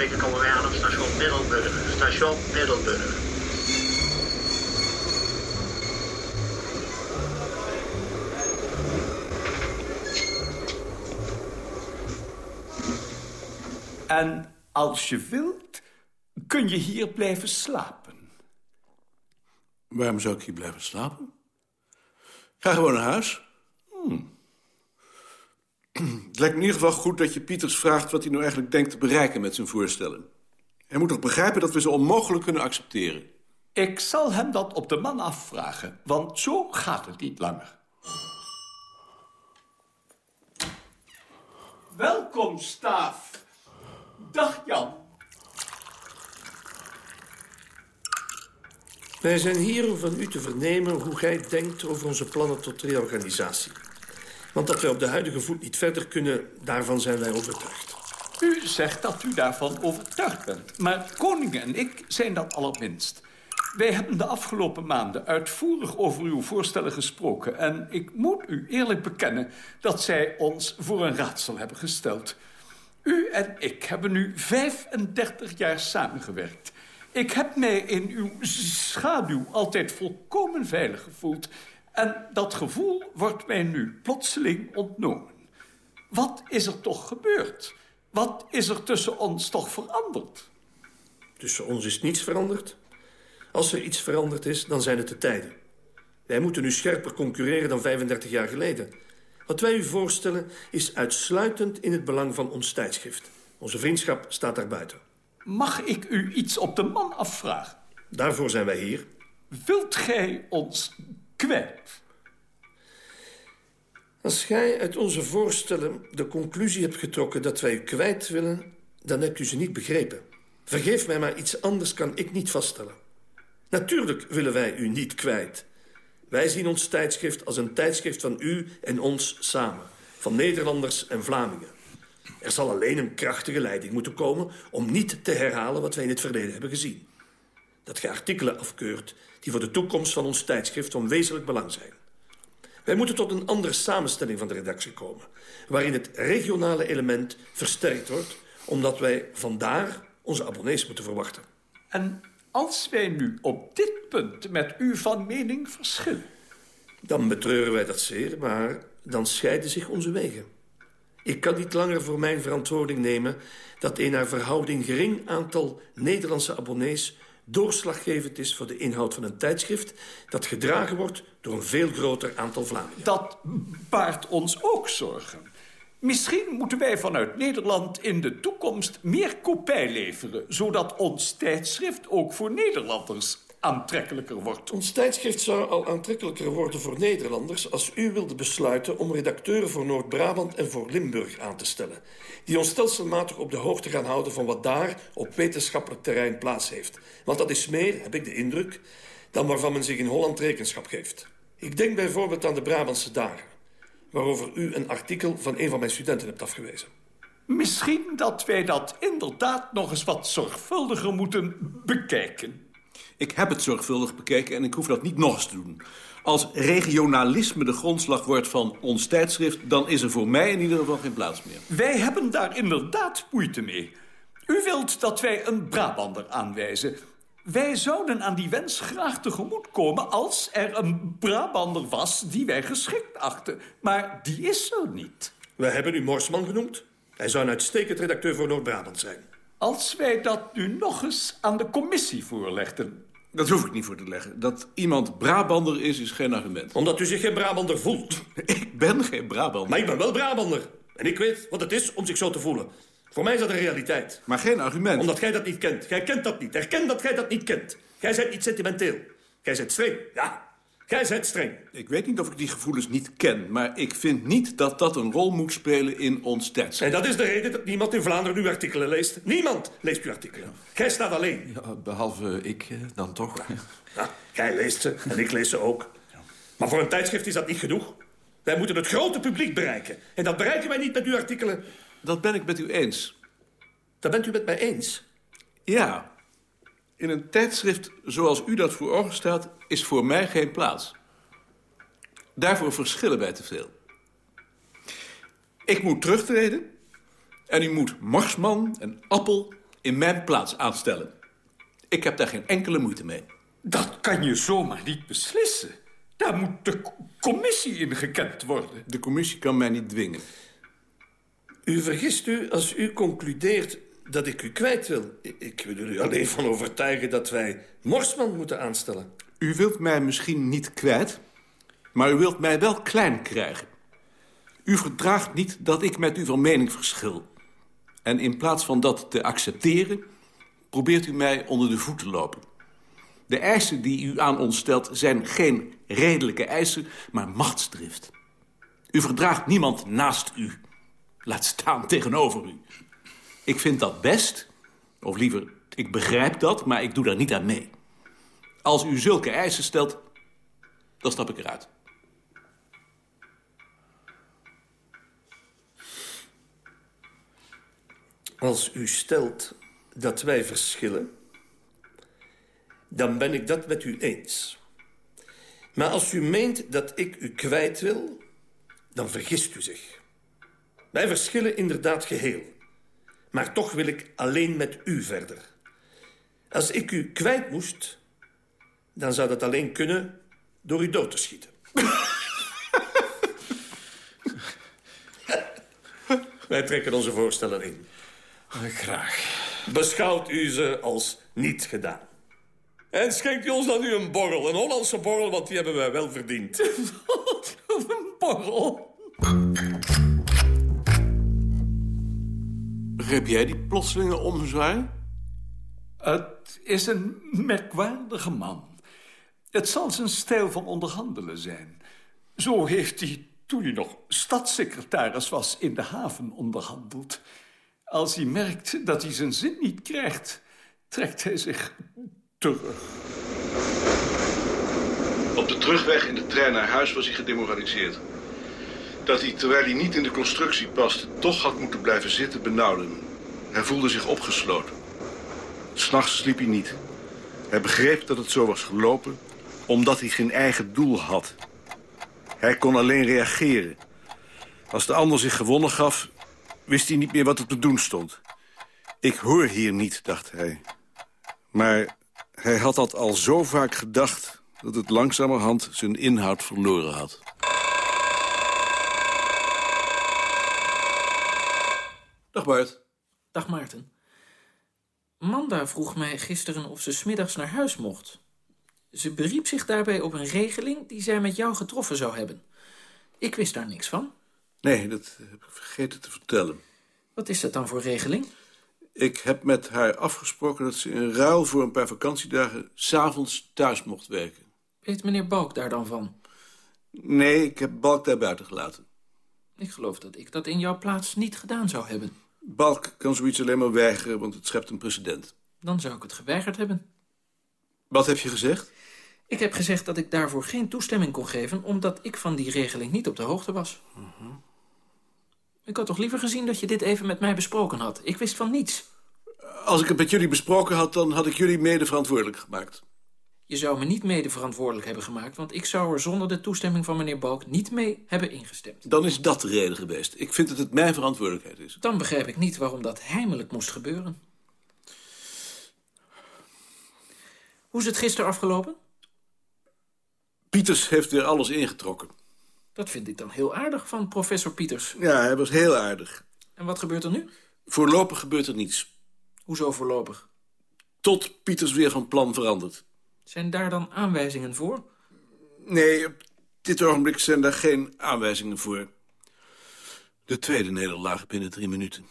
[SPEAKER 10] Ogenblikken komen wij aan op station Middelburg. Station Middelburg.
[SPEAKER 11] En als je wilt, kun je hier blijven slapen.
[SPEAKER 12] Waarom zou ik hier blijven slapen? Ga gewoon naar huis.
[SPEAKER 11] Hmm.
[SPEAKER 12] Het lijkt me in ieder geval goed dat je Pieters vraagt... wat hij nou eigenlijk denkt te bereiken met zijn voorstellen. Hij moet toch begrijpen dat we ze onmogelijk kunnen accepteren.
[SPEAKER 11] Ik zal hem dat op de man afvragen, want zo gaat het niet langer. Welkom, Staaf. Dag, Jan.
[SPEAKER 13] Wij zijn hier om van u te vernemen hoe gij denkt over onze plannen tot reorganisatie. Want dat wij op de huidige voet niet verder kunnen, daarvan zijn wij overtuigd.
[SPEAKER 11] U zegt dat u daarvan overtuigd bent. Maar Koning en ik zijn dat allerminst. Wij hebben de afgelopen maanden uitvoerig over uw voorstellen gesproken... en ik moet u eerlijk bekennen dat zij ons voor een raadsel hebben gesteld. U en ik hebben nu 35 jaar samengewerkt. Ik heb mij in uw schaduw altijd volkomen veilig gevoeld... en dat gevoel wordt mij nu plotseling ontnomen. Wat is er toch gebeurd? Wat is er tussen ons toch veranderd?
[SPEAKER 13] Tussen ons is niets veranderd. Als er iets veranderd is, dan zijn het de tijden. Wij moeten nu scherper concurreren dan 35 jaar geleden. Wat wij u voorstellen is uitsluitend in het belang van ons tijdschrift. Onze vriendschap staat daar buiten.
[SPEAKER 11] Mag ik u iets op de man afvragen?
[SPEAKER 13] Daarvoor zijn wij hier.
[SPEAKER 11] Wilt gij ons
[SPEAKER 13] Als gij uit onze voorstellen de conclusie hebt getrokken dat wij u kwijt willen, dan hebt u ze niet begrepen. Vergeef mij, maar iets anders kan ik niet vaststellen. Natuurlijk willen wij u niet kwijt. Wij zien ons tijdschrift als een tijdschrift van u en ons samen. Van Nederlanders en Vlamingen. Er zal alleen een krachtige leiding moeten komen... om niet te herhalen wat wij in het verleden hebben gezien. Dat gij artikelen afkeurt die voor de toekomst van ons tijdschrift van wezenlijk belang zijn. Wij moeten tot een andere samenstelling van de redactie komen... waarin het regionale element versterkt wordt... omdat wij vandaar onze abonnees moeten verwachten.
[SPEAKER 11] En als wij nu op dit punt met u van mening verschillen...
[SPEAKER 13] Dan betreuren wij dat zeer, maar dan scheiden zich onze wegen. Ik kan niet langer voor mijn verantwoording nemen... dat een naar verhouding gering aantal Nederlandse abonnees... doorslaggevend is voor de inhoud van een tijdschrift... dat gedragen wordt door een veel groter aantal Vlamingen.
[SPEAKER 11] Dat baart ons ook zorgen. Misschien moeten wij vanuit Nederland in de toekomst meer kopij leveren... zodat ons tijdschrift ook voor Nederlanders aantrekkelijker wordt.
[SPEAKER 13] Ons tijdschrift zou al aantrekkelijker worden voor Nederlanders... als u wilde besluiten om redacteuren voor Noord-Brabant en voor Limburg aan te stellen... die ons stelselmatig op de hoogte gaan houden van wat daar op wetenschappelijk terrein plaats heeft. Want dat is meer, heb ik de indruk, dan waarvan men zich in Holland rekenschap geeft. Ik denk bijvoorbeeld aan de Brabantse dagen... waarover u een artikel van een van mijn studenten hebt afgewezen.
[SPEAKER 11] Misschien dat wij dat inderdaad nog eens wat zorgvuldiger moeten bekijken.
[SPEAKER 14] Ik heb het zorgvuldig bekeken en ik hoef dat niet nog eens te doen. Als regionalisme de grondslag wordt van ons tijdschrift... dan is er voor mij in ieder geval geen plaats meer.
[SPEAKER 11] Wij hebben daar inderdaad moeite mee. U wilt dat wij een Brabander aanwijzen. Wij zouden aan die wens graag tegemoetkomen... als er een Brabander was die wij geschikt achten. Maar die is er niet.
[SPEAKER 13] Wij hebben u Morsman genoemd. Hij zou een uitstekend redacteur voor Noord-Brabant zijn.
[SPEAKER 11] Als wij dat nu nog eens aan de commissie voorlegden...
[SPEAKER 14] Dat hoef ik niet voor te leggen. Dat iemand Brabander is, is geen argument.
[SPEAKER 13] Omdat u zich geen Brabander voelt.
[SPEAKER 14] Ik ben geen Brabander.
[SPEAKER 13] Maar ik ben wel Brabander. En ik weet wat het is om zich zo te voelen. Voor mij is dat een realiteit.
[SPEAKER 14] Maar geen argument.
[SPEAKER 13] Omdat jij dat niet kent. Jij kent dat niet. Erken dat jij dat niet kent. Jij bent niet sentimenteel. Jij bent streng. Ja, jij bent streng.
[SPEAKER 14] Ik weet niet of ik die gevoelens niet ken... maar ik vind niet dat dat een rol moet spelen in ons tijdschrift.
[SPEAKER 13] En dat is de reden dat niemand in Vlaanderen uw artikelen leest. Niemand leest uw artikelen. Jij staat alleen.
[SPEAKER 15] Ja, behalve ik eh, dan toch.
[SPEAKER 13] Ja, jij leest ze en ik lees ze ook. Maar voor een tijdschrift is dat niet genoeg. Wij moeten het grote publiek bereiken. En dat bereiken wij niet met uw artikelen.
[SPEAKER 14] Dat ben ik met u eens.
[SPEAKER 13] Dat bent u met mij eens?
[SPEAKER 14] Ja. In een tijdschrift zoals u dat voor ogen stelt... is voor mij geen plaats. Daarvoor verschillen wij te veel. Ik moet terugtreden... en u moet Marsman en Appel in mijn plaats aanstellen. Ik heb daar geen enkele moeite mee.
[SPEAKER 11] Dat kan je zomaar niet beslissen. Daar moet de commissie in gekend worden.
[SPEAKER 14] De commissie kan mij niet dwingen.
[SPEAKER 13] U vergist u als u concludeert dat ik u kwijt wil. Ik wil er u alleen van overtuigen dat wij Morsman moeten aanstellen.
[SPEAKER 14] U wilt mij misschien niet kwijt, maar u wilt mij wel klein krijgen. U verdraagt niet dat ik met u van mening verschil. En in plaats van dat te accepteren, probeert u mij onder de voet te lopen. De eisen die u aan ons stelt zijn geen redelijke eisen, maar machtsdrift. U verdraagt niemand naast u. Laat staan tegenover u. Ik vind dat best, of liever, ik begrijp dat, maar ik doe daar niet aan mee. Als u zulke eisen stelt, dan stap ik eruit.
[SPEAKER 13] Als u stelt dat wij verschillen, dan ben ik dat met u eens. Maar als u meent dat ik u kwijt wil, dan vergist u zich. Wij verschillen inderdaad geheel. Maar toch wil ik alleen met u verder. Als ik u kwijt moest, dan zou dat alleen kunnen door u dood te schieten. Wij trekken onze voorstellen in.
[SPEAKER 15] Graag.
[SPEAKER 13] Beschouwt u ze als niet gedaan. En schenkt u ons dan nu een borrel, een Hollandse borrel, want die hebben wij wel verdiend.
[SPEAKER 11] een borrel?
[SPEAKER 14] Begreep jij die plotselinge omzwaai?
[SPEAKER 11] Het is een merkwaardige man. Het zal zijn stijl van onderhandelen zijn. Zo heeft hij, toen hij nog stadssecretaris was, in de haven onderhandeld. Als hij merkt dat hij zijn zin niet krijgt, trekt hij zich terug.
[SPEAKER 16] Op de terugweg in de trein naar huis was hij gedemoraliseerd. Dat hij, terwijl hij niet in de constructie paste, toch had moeten blijven zitten, benauwde hem. Hij voelde zich opgesloten. S'nachts sliep hij niet. Hij begreep dat het zo was gelopen, omdat hij geen eigen doel had. Hij kon alleen reageren. Als de ander zich gewonnen gaf, wist hij niet meer wat er te doen stond. Ik hoor hier niet, dacht hij. Maar hij had dat al zo vaak gedacht... dat het langzamerhand zijn inhoud verloren had.
[SPEAKER 14] Dag Bart.
[SPEAKER 17] Dag Maarten. Manda vroeg mij gisteren of ze smiddags naar huis mocht. Ze beriep zich daarbij op een regeling die zij met jou getroffen zou hebben. Ik wist daar niks van.
[SPEAKER 14] Nee, dat heb ik vergeten te vertellen.
[SPEAKER 17] Wat is dat dan voor regeling?
[SPEAKER 14] Ik heb met haar afgesproken dat ze in ruil voor een paar vakantiedagen... s'avonds thuis mocht werken.
[SPEAKER 17] Weet meneer Balk daar dan van?
[SPEAKER 14] Nee, ik heb Balk daar buiten gelaten.
[SPEAKER 17] Ik geloof dat ik dat in jouw plaats niet gedaan zou hebben.
[SPEAKER 14] Balk kan zoiets alleen maar weigeren, want het schept een precedent.
[SPEAKER 17] Dan zou ik het geweigerd hebben.
[SPEAKER 14] Wat heb je gezegd?
[SPEAKER 17] Ik heb gezegd dat ik daarvoor geen toestemming kon geven... omdat ik van die regeling niet op de hoogte was. Ik had toch liever gezien dat je dit even met mij besproken had. Ik wist van niets.
[SPEAKER 14] Als ik het met jullie besproken had, dan had ik jullie mede verantwoordelijk gemaakt.
[SPEAKER 17] Je zou me niet mede verantwoordelijk hebben gemaakt... want ik zou er zonder de toestemming van meneer Balk niet mee hebben ingestemd.
[SPEAKER 14] Dan is dat de reden geweest. Ik vind dat het mijn verantwoordelijkheid is.
[SPEAKER 17] Dan begrijp ik niet waarom dat heimelijk moest gebeuren. Hoe is het gisteren afgelopen?
[SPEAKER 14] Pieters heeft weer alles ingetrokken.
[SPEAKER 17] Dat vind ik dan heel aardig van professor Pieters.
[SPEAKER 14] Ja, hij was heel aardig.
[SPEAKER 17] En wat gebeurt er nu?
[SPEAKER 14] Voorlopig gebeurt er niets.
[SPEAKER 17] Hoezo voorlopig?
[SPEAKER 14] Tot Pieters weer van plan verandert.
[SPEAKER 17] Zijn daar dan aanwijzingen voor?
[SPEAKER 14] Nee, op dit ogenblik zijn daar geen aanwijzingen voor. De tweede nederlaag binnen drie minuten.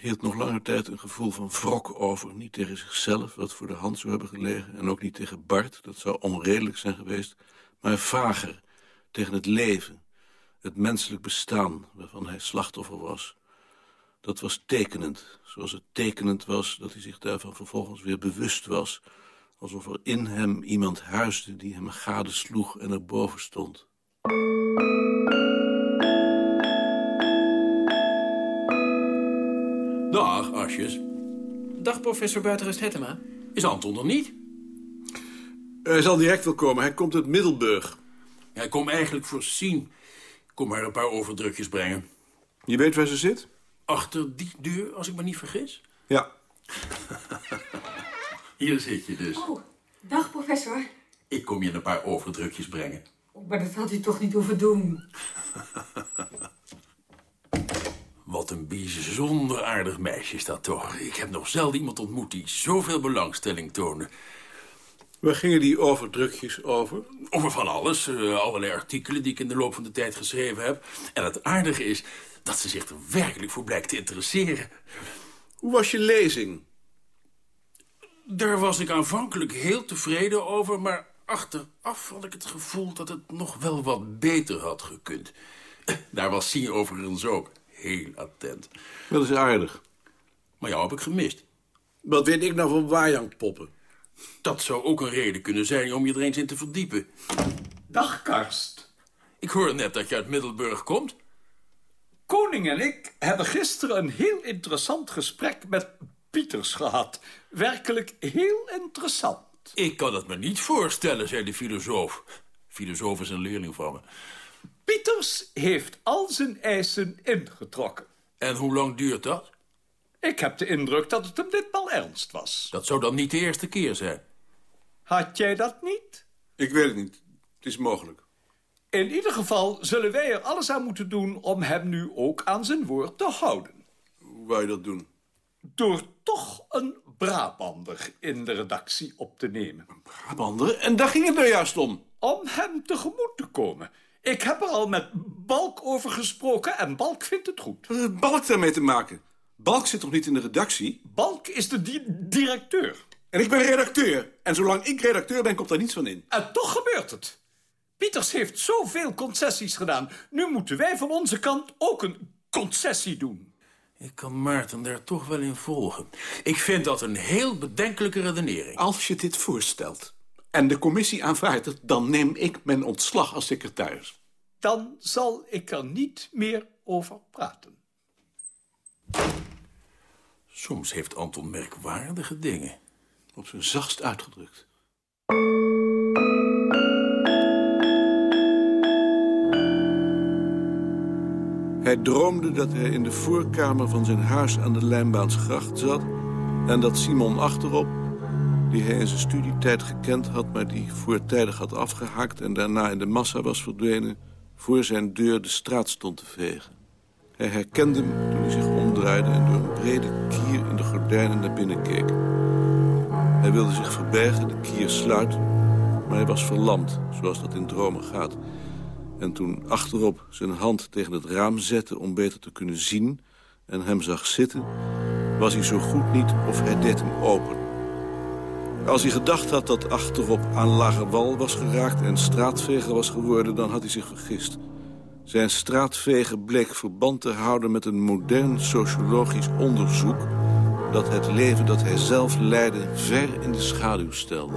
[SPEAKER 14] Hield nog langer tijd een gevoel van wrok over. Niet tegen zichzelf, wat voor de hand zou hebben gelegen... en ook niet tegen Bart, dat zou onredelijk zijn geweest... maar vager, tegen het leven, het menselijk bestaan... waarvan hij slachtoffer was. Dat was tekenend, zoals het tekenend was... dat hij zich daarvan vervolgens weer bewust was... alsof er in hem iemand huisde die hem gadesloeg en erboven stond.
[SPEAKER 8] Dag, Asjes.
[SPEAKER 17] Dag, professor Buitenrust Hettema.
[SPEAKER 8] Is Anton er niet?
[SPEAKER 14] Hij zal direct wel komen. Hij komt uit Middelburg.
[SPEAKER 8] Hij komt eigenlijk voorzien. Ik kom maar een paar overdrukjes brengen.
[SPEAKER 14] Je weet waar ze zit?
[SPEAKER 8] Achter die deur, als ik me niet vergis?
[SPEAKER 14] Ja.
[SPEAKER 8] Hier zit je dus.
[SPEAKER 18] Oh, dag professor.
[SPEAKER 8] Ik kom je een paar overdrukjes brengen.
[SPEAKER 18] Oh, maar dat had u toch niet hoeven doen?
[SPEAKER 8] Wat een bijzonder aardig meisje is dat toch. Ik heb nog zelden iemand ontmoet die zoveel belangstelling toonde.
[SPEAKER 14] Waar gingen die overdrukjes over?
[SPEAKER 8] Over van alles. eh, allerlei artikelen die ik in de loop van de tijd geschreven heb. En het aardige is dat ze zich er werkelijk voor blijkt te interesseren.
[SPEAKER 14] Hoe was je lezing?
[SPEAKER 8] Daar was ik aanvankelijk heel tevreden over... maar achteraf had ik het gevoel dat het nog wel wat beter had gekund. Daar was Sien overigens ook heel attent.
[SPEAKER 14] Dat is aardig.
[SPEAKER 8] Maar jou heb ik gemist.
[SPEAKER 14] Wat weet ik nou van Wajangpoppen?
[SPEAKER 8] Dat zou ook een reden kunnen zijn om je er eens in te verdiepen.
[SPEAKER 11] Dag, Karst.
[SPEAKER 8] Ik hoor net dat je uit Middelburg komt.
[SPEAKER 11] Koning en ik hebben gisteren een heel interessant gesprek met Pieters gehad. Werkelijk heel interessant.
[SPEAKER 8] Ik kan het me niet voorstellen, zei de filosoof. Filosoof is een leerling van me.
[SPEAKER 11] Pieters heeft al zijn eisen ingetrokken.
[SPEAKER 8] En hoe lang duurt dat?
[SPEAKER 11] Ik heb de indruk dat het hem ditmaal ernst was.
[SPEAKER 8] Dat zou dan niet de eerste keer zijn.
[SPEAKER 11] Had jij dat niet?
[SPEAKER 14] Ik weet het niet. Het is mogelijk.
[SPEAKER 11] In ieder geval zullen wij er alles aan moeten doen om hem nu ook aan zijn woord te houden.
[SPEAKER 14] Hoe wou je dat doen?
[SPEAKER 11] Door toch een Brabander in de redactie op te nemen.
[SPEAKER 14] Brabander? En daar ging het nou juist om.
[SPEAKER 11] Om hem tegemoet te komen. Ik heb er al met Balk over gesproken en Balk vindt het goed.
[SPEAKER 14] Wat heeft Balk daarmee te maken? Balk zit toch niet in de redactie?
[SPEAKER 11] Balk is de di directeur.
[SPEAKER 14] En ik ben redacteur. En zolang ik redacteur ben, komt daar niets van in.
[SPEAKER 11] En toch gebeurt het. Pieters heeft zoveel concessies gedaan. Nu moeten wij van onze kant ook een concessie doen.
[SPEAKER 8] Ik kan Maarten daar toch wel in volgen. Ik vind dat een heel bedenkelijke redenering.
[SPEAKER 14] Als je dit voorstelt en de commissie aanvaardt het... dan neem ik mijn ontslag als secretaris.
[SPEAKER 11] Dan zal ik er niet meer over praten.
[SPEAKER 8] Soms heeft Anton merkwaardige dingen.
[SPEAKER 14] Op zijn zachtst uitgedrukt. Hij droomde dat hij in de voorkamer van zijn huis aan de Lijnbaansgracht zat... en dat Simon achterop, die hij in zijn studietijd gekend had... maar die voortijdig had afgehaakt en daarna in de massa was verdwenen... voor zijn deur de straat stond te vegen. Hij herkende me toen hij zich omdraaide en door een brede kier in de gordijnen naar binnen keek. Hij wilde zich verbergen, de kier sluiten, maar hij was verlamd, zoals dat in dromen gaat. En toen achterop zijn hand tegen het raam zette om beter te kunnen zien... en hem zag zitten, was hij zo goed niet of hij deed hem open. Als hij gedacht had dat achterop aan lage wal was geraakt... en straatveger was geworden, dan had hij zich vergist. Zijn straatveger bleek verband te houden met een modern sociologisch onderzoek... dat het leven dat hij zelf leidde ver in de schaduw stelde.